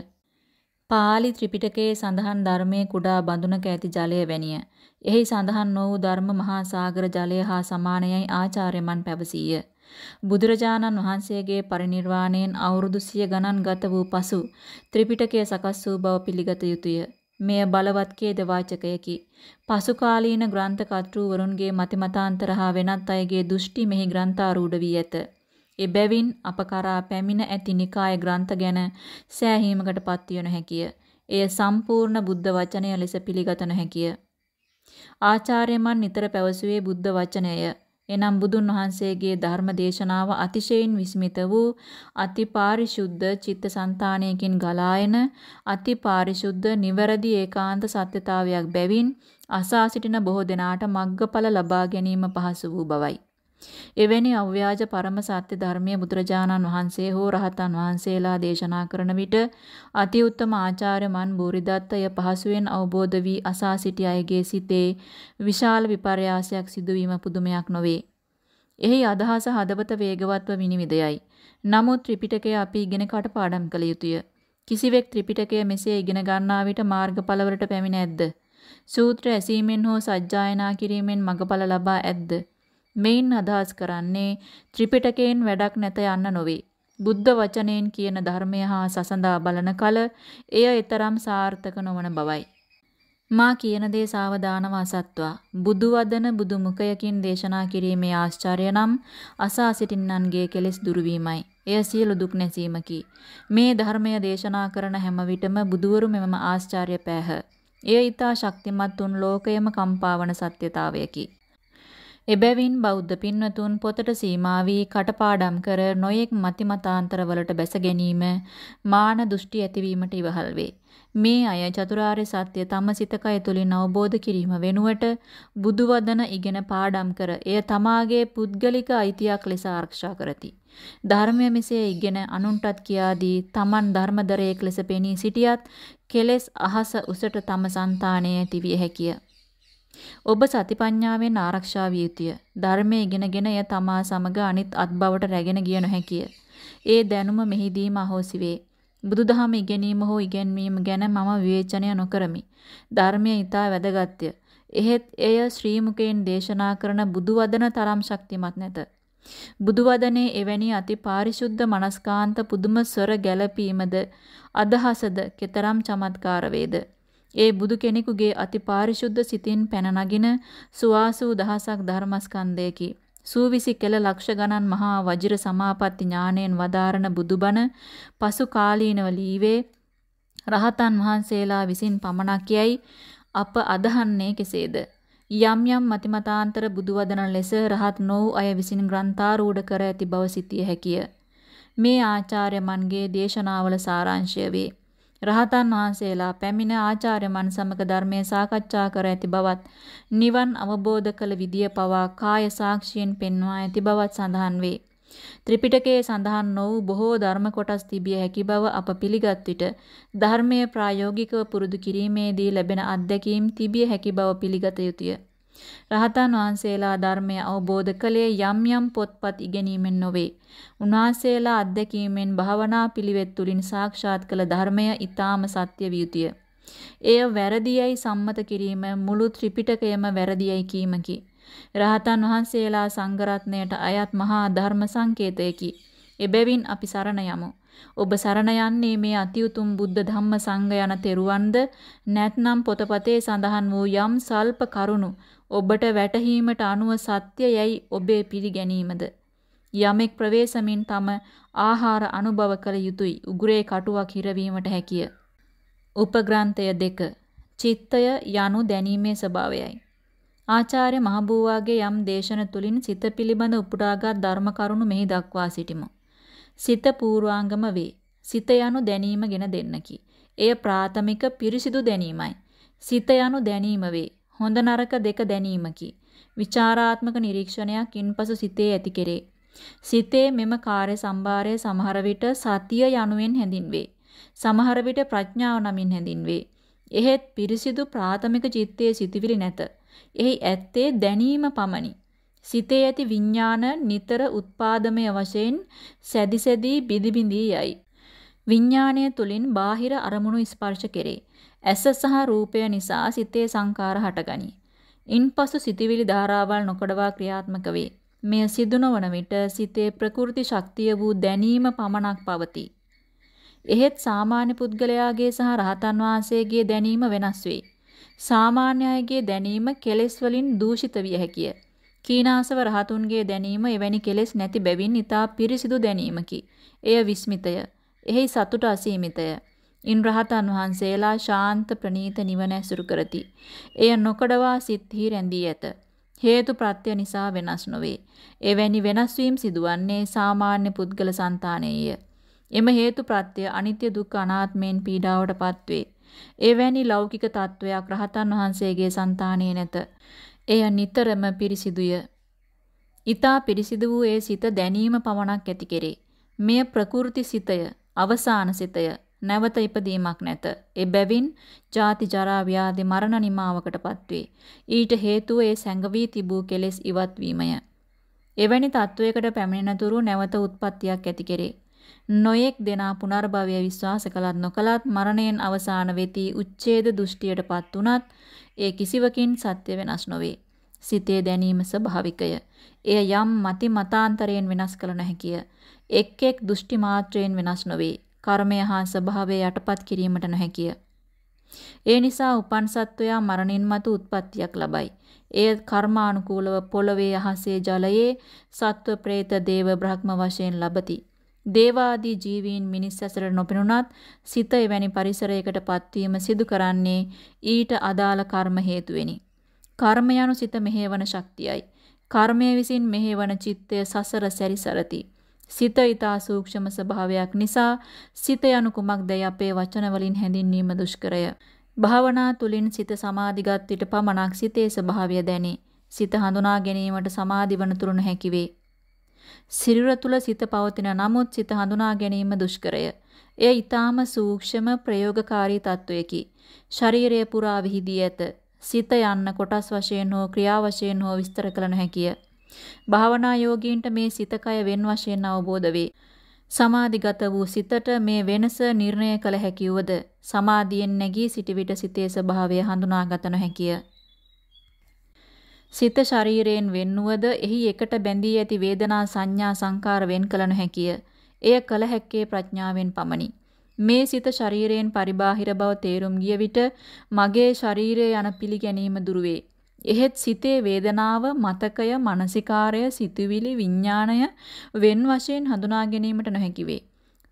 පාලි ත්‍රිපිටකයේ සඳහන් ධර්මයේ කුඩා බඳුනක ඇති ජලය වැනිය. එහි සඳහන් නො වූ ධර්ම මහා සාගර ජලය හා සමානයයි ආචාර්යමන් පැවසීය. බුදුරජාණන් වහන්සේගේ පරිනිර්වාණයෙන් අවුරුදු සිය ගණන් ගත වූ පසු ත්‍රිපිටකය සකස් වූ බව පිළිගත යුතුය. මෙය බලවත් ඛේද වාචකයකි. පසු කාලීන ග්‍රන්ථ කර්තෘවරුන්ගේ මතිමතාන්තර හා වෙනත් අයගේ දෘෂ්ටි මෙහි ග්‍රන්ථාරූඪ වී ඇත. එබැවින් අප කරා පැමිණ ඇති නිකාය ග්‍රන්ථ ගැන සෑහීමකට පත්විය නොහැකිය. එය සම්පූර්ණ බුද්ධ වචනය ලෙස පිළිගත නොහැකිය. ආචාර්යමන් නිතර පැවසුවේ බුද්ධ වචනය. එනම් බුදුන් වහන්සේගේ ධර්ම දේශනාව අතිශයින් විස්මිත වූ අති පාරිශුද්ධ චිත්තසංතානයකින් ගලා එන අති පාරිශුද්ධ නිවැරදි ඒකාන්ත සත්‍යතාවයක් බැවින් අසා සිටින බොහෝ දෙනාට මග්ගඵල ලබා ගැනීම පහසු වූ බවයි. එවැනි අව්‍යාජ පරම සත්‍ය ධර්මයේ බුදුරජාණන් වහන්සේ හෝ රහතන් වහන්සේලා දේශනා කරන විට අති උත්තම ආචාර්ය මන් බෝරිදත්තය පහසුවෙන් අවබෝධ වී අසා සිටි අයගේ සිතේ විශාල විපර්යාසයක් සිදුවීම පුදුමයක් නොවේ. එහි අදහස හදවත වේගවත්ව විනිවිදයයි. නමුත් ත්‍රිපිටකය අපි ඉගෙන කටපාඩම් කළ යුතුය. කිසිවෙක් ත්‍රිපිටකය මෙසේ ඉගෙන ගන්නා විට මාර්ගඵලවලට පැමිණ ඇද්ද? සූත්‍ර ඇසීමෙන් හෝ සජ්ජායනා කිරීමෙන් මගඵල ලබා ඇද්ද? මෙයින් අදහස් කරන්නේ ත්‍රිපිටකයෙන් වැඩක් නැත යන්න නොවේ. බුද්ධ වචනයෙන් කියන ධර්මය හා සසඳා බලන කල එය ඊතරම් සාර්ථක නොවන බවයි. මා කියන දේ සාවධානව අසත්වා බුදු වදන බුදු මුඛයකින් දේශනා කිරීමේ ආශ්චර්ය නම් අසා සිටින්නන්ගේ කෙලෙස් දුරු වීමයි. එය සියලු දුක් නැසීමකි. මේ ධර්මය දේශනා කරන හැම විටම බුදුවරු මෙම ආශ්චර්ය පෑහ. එය ඊතා ශක්තිමත් උන් ලෝකයම කම්පාවන සත්‍යතාවයකි. එබැවින් බෞද්ධ පින්වතුන් පොතට සීමා වී කටපාඩම් කර නොයෙක් මතිමතාන්තරවලට බැස ගැනීම මාන දෘෂ්ටි ඇතිවීමට ඉවහල් වේ. මේ අය චතුරාර්ය සත්‍ය තම සිතකය තුලින් අවබෝධ කිරීම වෙනුවට බුදු වදන ඉගෙන පාඩම් කර එය තමාගේ පුද්ගලික අයිතියක් ලෙස ආරක්ෂා කරති. ධර්මය මෙසේ ඉගෙන අනුන්ටත් කියා දී තමන් ධර්මදරයෙක් ලෙස පෙනී සිටියත් කෙලෙස් අහස උසට තම సంతානයේ ඇති විය හැකිය. ඔබ සතිපඤ්ඤාවෙන් ආරක්ෂා විය යුතුය. ධර්මයේ ඉගෙනගෙන එය තමා සමග අනිත් අත්බවට රැගෙන ගිය නොහැකිය. ඒ දැනුම මෙහිදීම අහෝසි වේ. බුදුදහම ඉගෙනීම හෝ ඉගෙනීම ගැන මම විවේචනය නොකරමි. ධර්මය ඊටා වැදගත්ය. එහෙත් එය ශ්‍රී මුකෙන් දේශනා කරන බුදු වදන තරම් ශක්තිමත් නැත. බුදු වදනේ එවැනි අති පාරිශුද්ධ මනස්කාන්ත පුදුම ස්වර ගැළපීමද අදහසද කෙතරම් චමත්කාර වේද ඒ බුදු කෙනෙකුගේ අති පාරිශුද්ධ සිතින් පැන නගින සුවාසූ දහසක් ධර්මස්කන්ධයකි. සූවිසි කෙල ලක්ෂ ගණන් මහා වජිර සමාපatti ඥාණයෙන් වදාරන බුදුබණ පසු කාලීනව ලීවේ රහතන් වහන්සේලා විසින් පමණක් යයි අප අදහන්නේ කෙසේද? යම් යම් මතිමතාන්තර බුදුවදන ලෙස රහත් නො වූ අය විසින් ග්‍රන්ථාරූඪ කර ඇති බව සිතිය හැකිය. මේ ආචාර්යමන්ගේ දේශනාවල සාරාංශය වේ. රහතන් වහන්සේලා පැමිණ ආචාර්යමන් සමග ධර්මයේ සාකච්ඡා කර ඇති බවත් නිවන් අවබෝධ කළ විදිය පවා කාය සාක්ෂියෙන් පෙන්වා ඇති බවත් සඳහන් වේ. ත්‍රිපිටකයේ සඳහන් නො වූ බොහෝ ධර්ම කොටස් තිබිය හැකි බව අප පිළිගත් විට ධර්මයේ ප්‍රායෝගිකව පුරුදු කිරීමේදී ලැබෙන අත්දැකීම් තිබිය හැකි බව පිළිගත යුතුය. රහතන් වහන්සේලා ධර්මය අවබෝධ කළේ යම් යම් පොත්පත් ඉගෙනීමෙන් නොවේ. උන්වහන්සේලා අත්දැකීමෙන් භාවනා පිළිවෙත් තුලින් සාක්ෂාත් කළ ධර්මය ඊටාම සත්‍ය වියුතිය. එය වැරදියයි සම්මත කිරීම මුළු ත්‍රිපිටකයම වැරදියයි කීමකි. රහතන් වහන්සේලා සංඝරත්නයට අයත් මහා ධර්ම සංකේතයකි. එබැවින් අපි සරණ යමු. ඔබ සරණ යන්නේ මේ අති උතුම් බුද්ධ ධම්ම සංඝ යන තෙරුවන්ද නැත්නම් පොතපතේ සඳහන් වූ යම් සල්ප කරුණු ඔබට වැටහීමට අනුව සත්‍ය යයි ඔබේ පිළිගැනීමද යමෙක් ප්‍රවේශමින් තම ආහාර අනුභව කළ යුතුය උගුරේ කටුවක් හිරවීමට හැකිය උපග්‍රන්ථය දෙක චිත්තය යනු දැනීමේ ස්වභාවයයි ආචාර්ය මහබූවාගේ යම් දේශන තුලින් සිත පිළිබඳ උපුටාගත් ධර්ම කරුණු මෙහි දක්වා සිටිමු. සිත පූර්වාංගම වේ. සිත යනු දැනීම ගෙන දෙන්නකි. එය ප්‍රාථමික පිරිසිදු දැනීමයි. සිත යනු දැනීම වේ. හොඳ නරක දෙක දැනීමකි. විචාරාත්මක නිරීක්ෂණයක් ඉන්පසු සිතේ ඇති කෙරේ. සිතේ මෙම කාර්ය සම්භාරය සමහර විට සතිය යනුවෙන් හැඳින්වේ. සමහර විට ප්‍රඥාව නමින් හැඳින්වේ. එහෙත් පිරිසිදු ප්‍රාථමික චිත්තයේ සිටිවිලි නැත. එහි ඇත්තේ දැනීම පමණි. සිතේ ඇති විඥාන නිතර උත්පාදමය වශයෙන් සැදි සැදී බිදි බිඳී යයි. විඥාණය තුලින් බාහිර අරමුණු ස්පර්ශ කෙරේ. ඇස සහ රූපය නිසා සිතේ සංකාර හටගනී. ඉන්පසු සිතවිලි ධාරාවල් නොකඩවා ක්‍රියාත්මක වේ. මෙය සිදු නොවන විට සිතේ ප්‍රකෘති ශක්තිය වූ දැනීම පමණක් පවතී. එහෙත් සාමාන්‍ය පුද්ගලයාගේ සහ රහතන් වහන්සේගේ දැනීම වෙනස් වේ. සාමාන්‍ය අයගේ දැනීම කෙලෙස් වලින් දූෂිත විය හැකිය. කීනාසව රහතුන්ගේ දැනීම එවැනි කෙලෙස් නැති බැවින් ඊතා පිරිසිදු දැනීමකි. එය විස්මිතය. එහි සතුට අසීමිතය. ඉන් රහතන් වහන්සේලා ශාන්ත ප්‍රණීත නිවන ඇසුරු කරති. එය නොකඩවා සිත්හි රැඳී ඇත. හේතු ප්‍රත්‍ය නිසා වෙනස් නොවේ. එවැනි වෙනස් වීම සිදුවන්නේ සාමාන්‍ය පුද්ගල సంతානයේය. එම හේතු ප්‍රත්‍ය අනිත්‍ය දුක්ඛ අනාත්මයෙන් පීඩාවටපත් වේ. එවැනි ලෞකික තත්වයක් රහතන් වහන්සේගේ సంతානයේ නැත. එය නිතරම පිරිසිදුය. ඊතා පිරිසිදු වූ ඒ සිත දැනීම පමණක් ඇති කෙරේ. මෙය ප්‍රකෘති සිතය, අවසාන සිතය, නැවත ඉපදීමක් නැත. එබැවින් ජාති ජරා ව්‍යාධි මරණ නිමාවකටපත් වේ. ඊට හේතුව ඒ සැඟවී තිබූ කෙලෙස් ඉවත් වීමය. එවැනි තත්වයකට පැමිණෙන තුරු නැවත උත්පත්තියක් ඇති කෙරේ. නොයෙක් දෙනා පුනර්භවය විශ්වාස කළත් නොකළත් මරණයෙන් අවසාන වෙති උච්ඡේද දෘෂ්ටියටපත් උනත් ඒ කිසිවකින් සත්‍ය වෙනස් නොවේ. සිතේ දැනීම ස්වභාවිකය. එය යම් මති මතාන්තරයෙන් වෙනස් කළ නොහැකිය. එක් එක් දෘෂ්ටි මාත්‍රයෙන් වෙනස් නොවේ. කර්මය හා ස්වභාවය යටපත් කිරීමට නොහැකිය. ඒ නිසා උපන් සත්වයා මරණින් මතු උත්පත්තියක් ලබයි. එය කර්මානුකූලව පොළවේ අහසේ ජලයේ සත්ව ප්‍රේත දේව බ්‍රහ්ම වශයෙන් ලබති. දේවාදී ජීවීන් මිනිස් ඇසට නොපෙනුනත් සිත එවැනි පරිසරයකට පත්වීම සිදු කරන්නේ ඊට අදාළ කර්ම හේතුවෙනි. කර්ම යනු සිත මෙහෙවන ශක්තියයි. කර්මය විසින් මෙහෙවන චිත්තය සසර සැරිසරති. සිත ඊතා සූක්ෂම ස්වභාවයක් නිසා සිත යනු කුමක්දයි අපේ වචන වලින් හැඳින්වීම දුෂ්කරය. භාවනා තුලින් සිත සමාධිගත් විට පමණක් සිතේ ස්වභාවය දැනේ. සිත හඳුනා ගැනීමට සමාධි වන තුරු නොහැකි වේ. සිරුර තුල සිත පවතින නමුත් සිත හඳුනා ගැනීම දුෂ්කරය. එය ඊටාම සූක්ෂම ප්‍රයෝගකාරී තත්වයකි. ශරීරය පුරා විහිදී ඇත. සිත යන්න කොටස් වශයෙන් හෝ ක්‍රියා වශයෙන් හෝ විස්තර කළ නොහැකිය. භාවනා යෝගීන්ට මේ සිත කය වෙන් වශයෙන් අවබෝධ වේ. සමාධිගත වූ සිතට මේ වෙනස නිර්ණය කළ හැකියවද සමාධියෙන් නැගී සිටි විට සිතේ ස්වභාවය හඳුනාගත නොහැකිය. සිත ශරීරයෙන් වෙන්නුවද එහි එකට බැඳී ඇති වේදනා සංඥා සංකාර වෙන් කළ නොහැකිය. එය කල හැක්කේ ප්‍රඥාවෙන් පමණි. මේ සිත ශරීරයෙන් පරිබාහිර බව තේරුම් ගිය විට මගේ ශරීරය යන පිළිගැනීම දුරුවේ. එහෙත් සිතේ වේදනාව, මතකය, මානසිකාරය, සිතුවිලි, විඥාණය වෙන් වශයෙන් හඳුනා ගැනීමට නොහැකි වේ.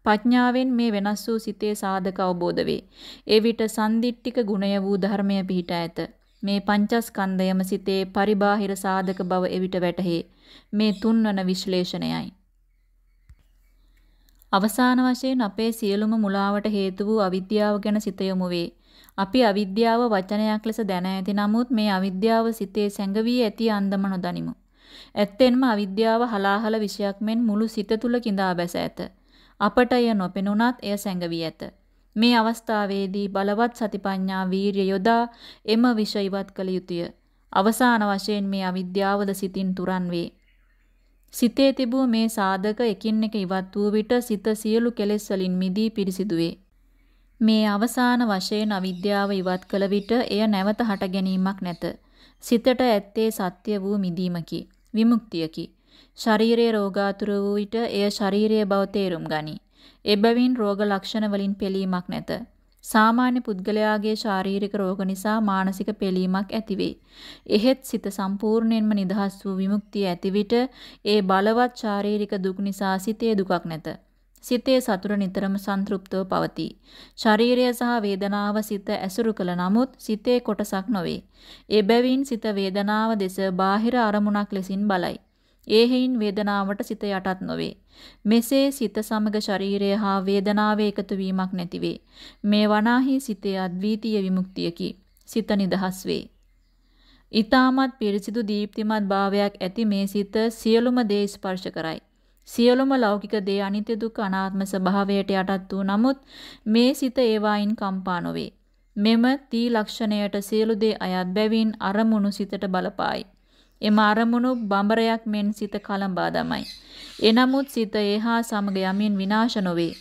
ප්‍රඥාවෙන් මේ වෙනස් වූ සිතේ සාධක අවබෝධ වේ. ඒ විට සන්දිට්ඨික ගුණය වූ ධර්මය පිහිට ඇත. මේ පංචස්කන්ධයම සිතේ පරිබාහිර සාධක බව එවිට වැටහේ. මේ තුන්වන විශ්ලේෂණයයි. අවසාන වශයෙන් අපේ සියලුම මුලාවට හේතු වූ අවිද්‍යාව ගැන සිත යොමු වේ. අපි අවිද්‍යාව වචනයක් ලෙස දැන ඇති නමුත් මේ අවිද්‍යාව සිතේ සැඟවී ඇති අන්දම නොදනිමු. ඇත්තෙන්ම අවිද්‍යාව හලාහල විශයක් මෙන් මුළු සිත තුල கிඳා බැස ඇත. අපට එය නොපෙනුනත් එය සැඟවී ඇත. මේ අවස්ථාවේදී බලවත් සතිපඤ්ඤා වීරිය යොදා එම විෂ ඉවත් කළ යුතුය. අවසාන වශයෙන් මේ අවිද්‍යාවද සිතින් තුරන් වේ. සිතේ තිබූ මේ සාධක එකින් එක ඉවත් වූ විට සිත සියලු කෙලෙස් වලින් මිදී පිරිසිදු වේ. මේ අවසාන වශයෙන් අවිද්‍යාව ඉවත් කළ විට එය නැවත හට ගැනීමක් නැත. සිතට ඇත්තේ සත්‍ය වූ මිදීමකි, විමුක්තියකි. ශරීරයේ රෝගාතුර වූ විට එය ශාරීරිය බව තේරුම් ගනී. එබැවින් රෝග ලක්ෂණ වලින් පෙළීමක් නැත. සාමාන්‍ය පුද්ගලයාගේ ශාරීරික රෝග නිසා මානසික පෙළීමක් ඇතිවේ. එහෙත් සිත සම්පූර්ණයෙන්ම නිදහස් වූ විමුක්තිය ඇති විට ඒ බලවත් ශාරීරික දුක් නිසා සිතේ දුකක් නැත. සිතේ සතුට නිතරම සන්තෘප්තව පවතී. ශරීරය සහ වේදනාව සිත ඇසුරු කළ නමුත් සිතේ කොටසක් නොවේ. එබැවින් සිත වේදනාව දෙස බාහිර අරමුණක් ලෙසින් බලයි. ඒ හේයින් වේදනාවට සිත යටත් නොවේ. මෙසේ සිත සමග ශරීරය හා වේදනාවේ එකතු වීමක් නැතිවේ. මේ වනාහි සිතේ අද්විතීය විමුක්තියකි. සිත නිදහස් වේ. ඊ타මත් පිරිසිදු දීප්තිමත් භාවයක් ඇති මේ සිත සියලුම දේ ස්පර්ශ කරයි. සියලුම ලෞකික දේ අනිත්‍ය දුක් අනාත්ම ස්වභාවයට යටත් වූ නමුත් මේ සිත ඒවායින් කම්පා නොවේ. මෙම තී ලක්ෂණයට සියලු දේ අයත් බැවින් අරමුණු සිතට බලපායි. එම අරමුණු බඹරයක් මෙන් සිත කලඹා දමයි. එනමුත් සිත ඒහා සමග යමින් විනාශ නොවේ.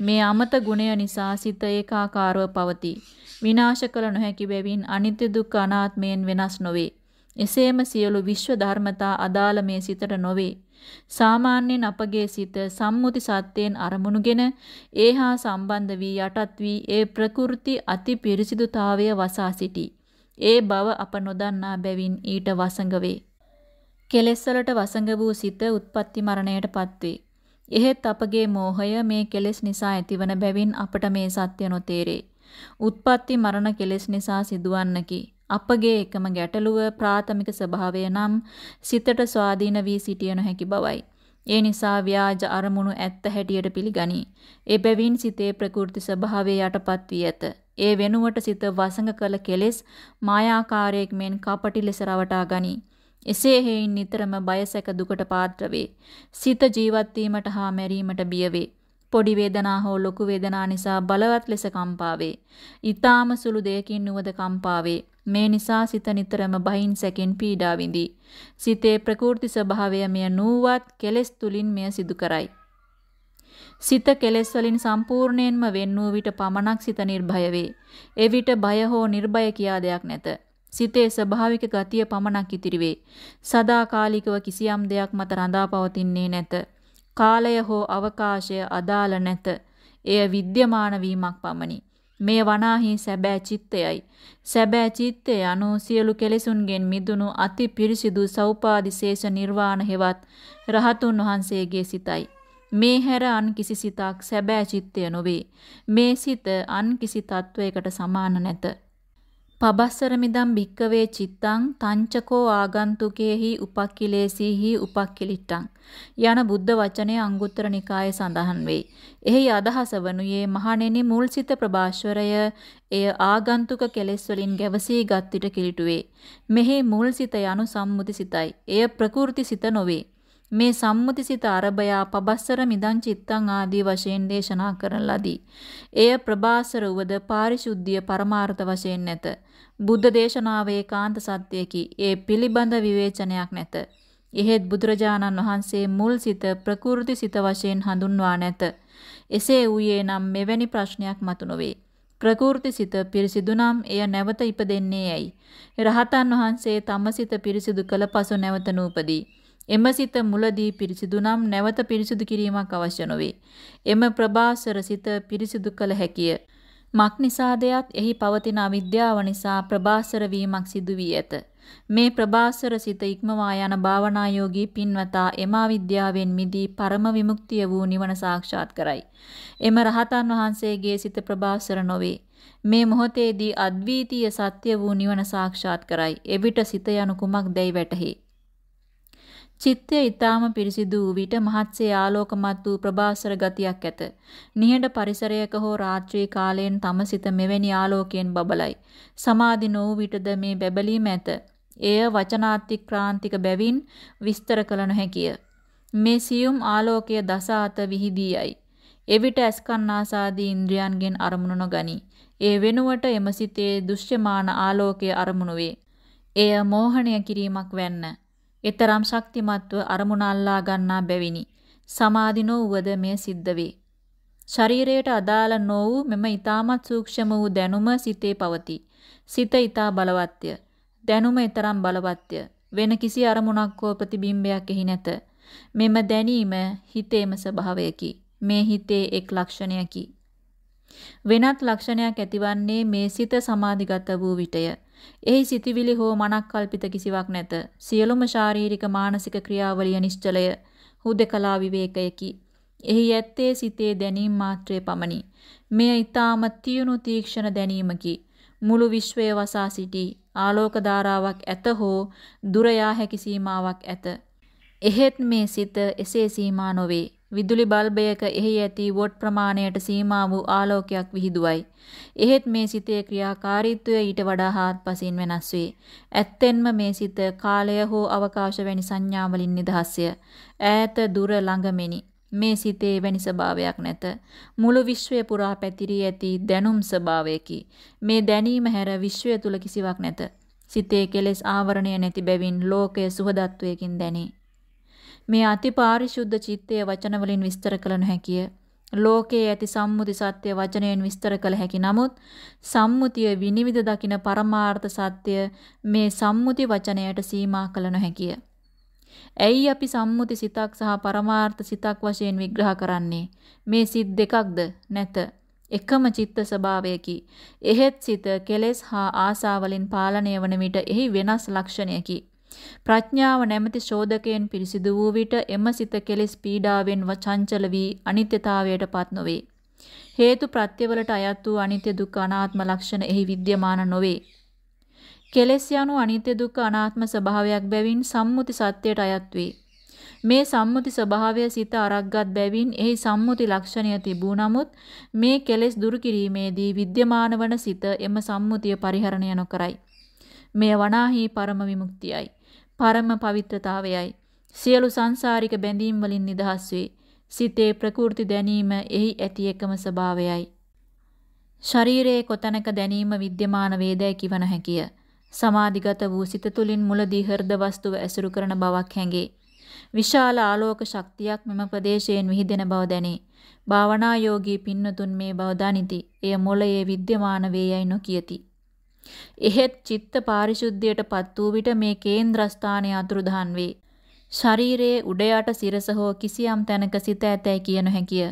මේ අමත ගුණය නිසා සිත ඒකාකාරව පවතී. විනාශ කළ නොහැකි බැවින් අනිත්‍ය දුක්ඛ අනාත්මයෙන් වෙනස් නොවේ. එසේම සියලු විශ්ව ධර්මතා අදාළ මේ සිතට නොවේ. සාමාන්‍යයෙන් අපගේ සිත සම්මුති සත්‍යයෙන් අරමුණුගෙන ඒහා සම්බන්ධ වී යටත් වී ඒ ප්‍රකෘති අති පිරිසිදුතාවය වසා සිටී. ඒ බව අප නොදන්නා බැවින් ඊට වසඟ වේ. කෙලෙස් වලට වසඟ වූ සිත උත්පත්ති මරණයටපත් වේ. එහෙත් අපගේ මෝහය මේ කෙලෙස් නිසා ඇතිවන බැවින් අපට මේ සත්‍ය නොතේරේ. උත්පත්ති මරණ කෙලෙස් නිසා සිදුවන්නකි. අපගේ එකම ගැටලුව ප්‍රාථමික ස්වභාවය නම් සිතට ස්වාධීන වී සිටිය නොහැකි බවයි. ඒ නිසා ව්‍යාජ අරමුණු ඇත්ත හැටියට පිළිගනී. එබැවින් සිතේ ප්‍රකෘති ස්වභාවය යටපත් වී ඇත. ඒ වෙනුවට සිත වසඟ කළ කෙලෙස් මායාකාරයක් මෙන් කපටි ලෙස රවටා ගනී. එසේ හේයින් නිතරම බයසක දුකට පාත්‍ර වේ. සිත ජීවත් වීමට හා මැරීමට බිය වේ. පොඩි වේදනා හෝ ලොකු වේදනා නිසා බලවත් ලෙස කම්පා වේ. ඊ타ම සුළු දෙයකින් නුවද කම්පා වේ. මේ නිසා සිත නිතරම බහින් සැකෙන් පීඩා විඳී. සිතේ ප්‍රකෘති ස්වභාවය මෙය නූවත් කෙලෙස් තුලින් මෙය සිදු කරයි. සිත කෙලෙස් වලින් සම්පූර්ණයෙන්ම වෙන් වූ විට පමණක් සිත නිර්භය වේ. එවිට බය හෝ නිර්භය කියා දෙයක් නැත. සිතේ ස්වභාවික ගතිය පමණක් ඉතිරි වේ. සදාකාලිකව කිසියම් දෙයක් මත රඳා පවතින්නේ නැත. කාලය හෝ අවකාශය අදාළ නැත. එය විද්‍යමාන වීමක් පමණි. මේ වනාහි සැබෑ චිත්තයයි. සැබෑ චිත්තය anu සියලු කෙලෙසුන්ගෙන් මිදුණු අති පිරිසිදු සෞපාදිශේෂ නිර්වාණ හෙවත් රහතුන් වහන්සේගේ සිතයි. මේ හැර අන් කිසි සිතක් සැබෑ චිත්තය නොවේ. මේ සිත අන් කිසි තත්වයකට සමාන නැත. පබස්සර මිදම් භික්කවේ චිත්තං තංචකෝ ආගන්තුකේහි උපක්ඛිලේසීහි උපක්ඛිලිට්ටං යන බුද්ධ වචනය අංගුත්තර නිකායේ සඳහන් වේ. එහි අදහස වනුයේ මහණෙනි මුල් සිත ප්‍රභාස්වරය එය ආගන්තුක කෙලෙස් වලින් ගැවසී ගත් විට කිලිටුවේ. මෙහි මුල් සිත යනු සම්මුති සිතයි. එය ප්‍රකෘති සිත නොවේ. මේ සම්මුතිසිත අරබයා පබස්සර මිදං චිත්තං ආදී වශයෙන් දේශනා කරන ලදී. එය ප්‍රබාසර උවද පාරිශුද්ධිය පරමාර්ථ වශයෙන් නැත. බුද්ධ දේශනාවේ කාන්ත සත්‍යයකි. ඒ පිළිබඳ විවේචනයක් නැත. එහෙත් බුදුරජාණන් වහන්සේ මුල් සිත ප්‍රකෘති සිත වශයෙන් හඳුන්වා නැත. එසේ වූයේ නම් මෙවැනි ප්‍රශ්නයක් මතු නොවේ. ප්‍රකෘති සිත පිරිසිදු නම් එය නැවත ඉපදෙන්නේ ඇයි? රහතන් වහන්සේ තම සිත පිරිසිදු කළ පසු නැවත නූපදී. එම සිත මුලදී පිරිසිදු නම් නැවත පිරිසිදු කිරීමක් අවශ්‍ය නොවේ. එම ප්‍රබාසර සිත පිරිසිදු කළ හැකිය. මක් නිසාදයක් එහි පවතින අවිද්‍යාව නිසා ප්‍රබාසර වීමක් සිදු වී ඇත. මේ ප්‍රබාසර සිත ඉක්මවා යන භාවනායෝගී පින්වතා එම අවිද්‍යාවෙන් මිදී පරම විමුක්තිය වූ නිවන සාක්ෂාත් කරයි. එම රහතන් වහන්සේගේ සිත ප්‍රබාසර නොවේ. මේ මොහොතේදී අද්විතීය සත්‍ය වූ නිවන සාක්ෂාත් කරයි. එවිට සිත යනු කුමක්දැයි වැටහි. චිත්තය ඊටාම පිරිසිදු වූ විට මහත්සේ ආලෝකමත් වූ ප්‍රභාසර ගතියක් ඇත. නිහඬ පරිසරයක හෝ රාත්‍රී කාලයෙන් තම සිත මෙවැනි ආලෝකයෙන් බබලයි. සමාධි නොවූ විටද මේ බැබලීම ඇත. එය වචනාතික්‍රාන්තික බැවින් විස්තර කළ නොහැකිය. මේ සියුම් ආලෝකය දස අත විහිදීයයි. එවිට ඇස්කන්නාසාදී ඉන්ද්‍රයන්ගෙන් අරමුණු නොගනී. ඒ වෙනුවට එම සිතේ දෘශ්‍යමාන ආලෝකය අරමුණු වේ. එය මෝහණය කිරීමක් වැන්න. ඊතරම් ශක්තිමත්ව අරමුණ අල්ලා ගන්නා බැවිනි. සමාධි නොවුවද මෙය සිද්ධ වේ. ශරීරයට අදාළ නො වූ මෙම ඊටමත් සූක්ෂම වූ දැනුම සිතේ පවතී. සිත ඊටා බලවත්ය. දැනුම ඊතරම් බලවත්ය. වෙන කිසි අරමුණක් හෝ ප්‍රතිබිම්බයක් එහි නැත. මෙම දැනීම හිතේම ස්වභාවයකි. මේ හිතේ එක් ලක්ෂණයකි. වෙනත් ලක්ෂණයක් ඇතිවන්නේ මේ සිත සමාධිගත වූ විටය. එහි සිටිවිලි හෝ මනක් කල්පිත කිසිවක් නැත. සියලුම ශාරීරික මානසික ක්‍රියාවලිය නිශ්චලය හුදකලා විවේකයකි. එහි ඇත්තේ සිතේ දැනීම මාත්‍රයේ පමණි. මෙය ඊටාම තියුණු තීක්ෂණ දැනීමකි. මුළු විශ්වය වසා සිටි ආලෝක ධාරාවක් ඇත හෝ දුර යා හැකි සීමාවක් ඇත. එහෙත් මේ සිත එසේ සීමා නොවේ. විදුලි බල්බයක එහි ඇති වොට් ප්‍රමාණයට සීමා වූ ආලෝකයක් විහිදුවයි. එහෙත් මේ සිතේ ක්‍රියාකාරීත්වය ඊට වඩා හාත්පසින් වෙනස් වේ. ඇත්තෙන්ම මේ සිත කාලය හෝ අවකාශ වැනි සංඥා වලින් නිදහස්ය. ඈත දුර ළඟ මේ සිතේ වැනි ස්වභාවයක් නැත. මුළු විශ්වය පුරා පැතිරී ඇති දැනුම් ස්වභාවයකි. මේ දැනීම හැර විශ්වය තුල කිසිවක් නැත. සිතේ කෙලෙස් ආවරණය නැති බැවින් ලෝකය සුහදත්වයකින් දැනේ. මේ අතිපාරිශුද්ධ චිත්තය වචන වලින් විස්තර කළ නොහැකිය. ලෝකයේ ඇති සම්මුති සත්‍ය වචනයෙන් විස්තර කළ හැකි නමුත් සම්මුතිය විනිවිද දකින පරමාර්ථ සත්‍ය මේ සම්මුති වචනයට සීමා කළ නොහැකිය. ඇයි අපි සම්මුති සිතක් සහ පරමාර්ථ සිතක් වශයෙන් විග්‍රහ කරන්නේ? මේ සිත් දෙකක්ද නැත. එකම චිත්ත ස්වභාවයකි. එහෙත් සිත කෙලෙස් හා ආසාවලින් පාලනය වන විට එහි වෙනස් ලක්ෂණයකි. ප්‍රඥාව නැමැති ශෝධකයෙන් පිරිසිදු වූ විට එම සිත කෙලෙස් පීඩාවෙන් චංචල වී අනිත්‍යතාවයට පත් නොවේ. හේතු ප්‍රත්‍යවලට අයත් වූ අනිත්‍ය දුක්ඛ අනාත්ම ලක්ෂණ එහි विद्यमान නොවේ. කෙලෙස් යනු අනිත්‍ය දුක්ඛ අනාත්ම ස්වභාවයක් බැවින් සම්මුති සත්‍යයට අයත් වේ. මේ සම්මුති ස්වභාවය සිත අරක්ගත් බැවින් එහි සම්මුති ලක්ෂණය තිබූ නමුත් මේ කෙලෙස් දුරු කිරීමේදී विद्यमान වන සිත එම සම්මුතිය පරිහරණය නොකරයි. මෙය වනාහි පරම විමුක්තියයි. පරම පවිත්‍රතාවයයි. සියලු සංසාරික බැඳීම් වලින් නිදහස් වේ. සිතේ ප්‍රකෘති දැනීම එහි ඇති එකම ස්වභාවයයි. ශරීරයේ කොතැනක දැනීම විද්‍යමාන වේදයි කිව නොහැකිය. සමාධිගත වූ සිත තුළින් මුලදී හෘද වස්තුව ඇසුරු කරන බවක් හැඟේ. විශාල ආලෝක ශක්තියක් මෙම ප්‍රදේශයෙන් විහිදෙන බව දැනේ. භාවනා යෝගී පින්නතුන් මේ බව දනිති. එය මොළයේ විද්‍යමාන වේයයි නොකියති. එහෙත් චිත්ත පාරිශුද්ධියට පත් වූ විට මේ කේන්ද්‍රස්ථානය අතුරුදහන් වේ. ශරීරයේ උඩ යට සිරස හෝ කිසියම් තැනක සිත ඇතැයි කිය නොහැකිය.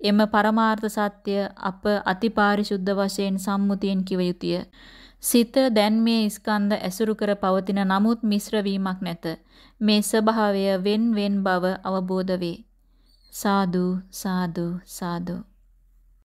එම පරමාර්ථ සත්‍ය අප අතිපාරිශුද්ධ වශයෙන් සම්මුතියෙන් කිව යුතුය. සිත දැන් මේ ස්කන්ධ ඇසුරු කර පවතින නමුත් මිශ්‍ර වීමක් නැත. මේ ස්වභාවය wen wen බව අවබෝධ වේ. සාදු සාදු සාදු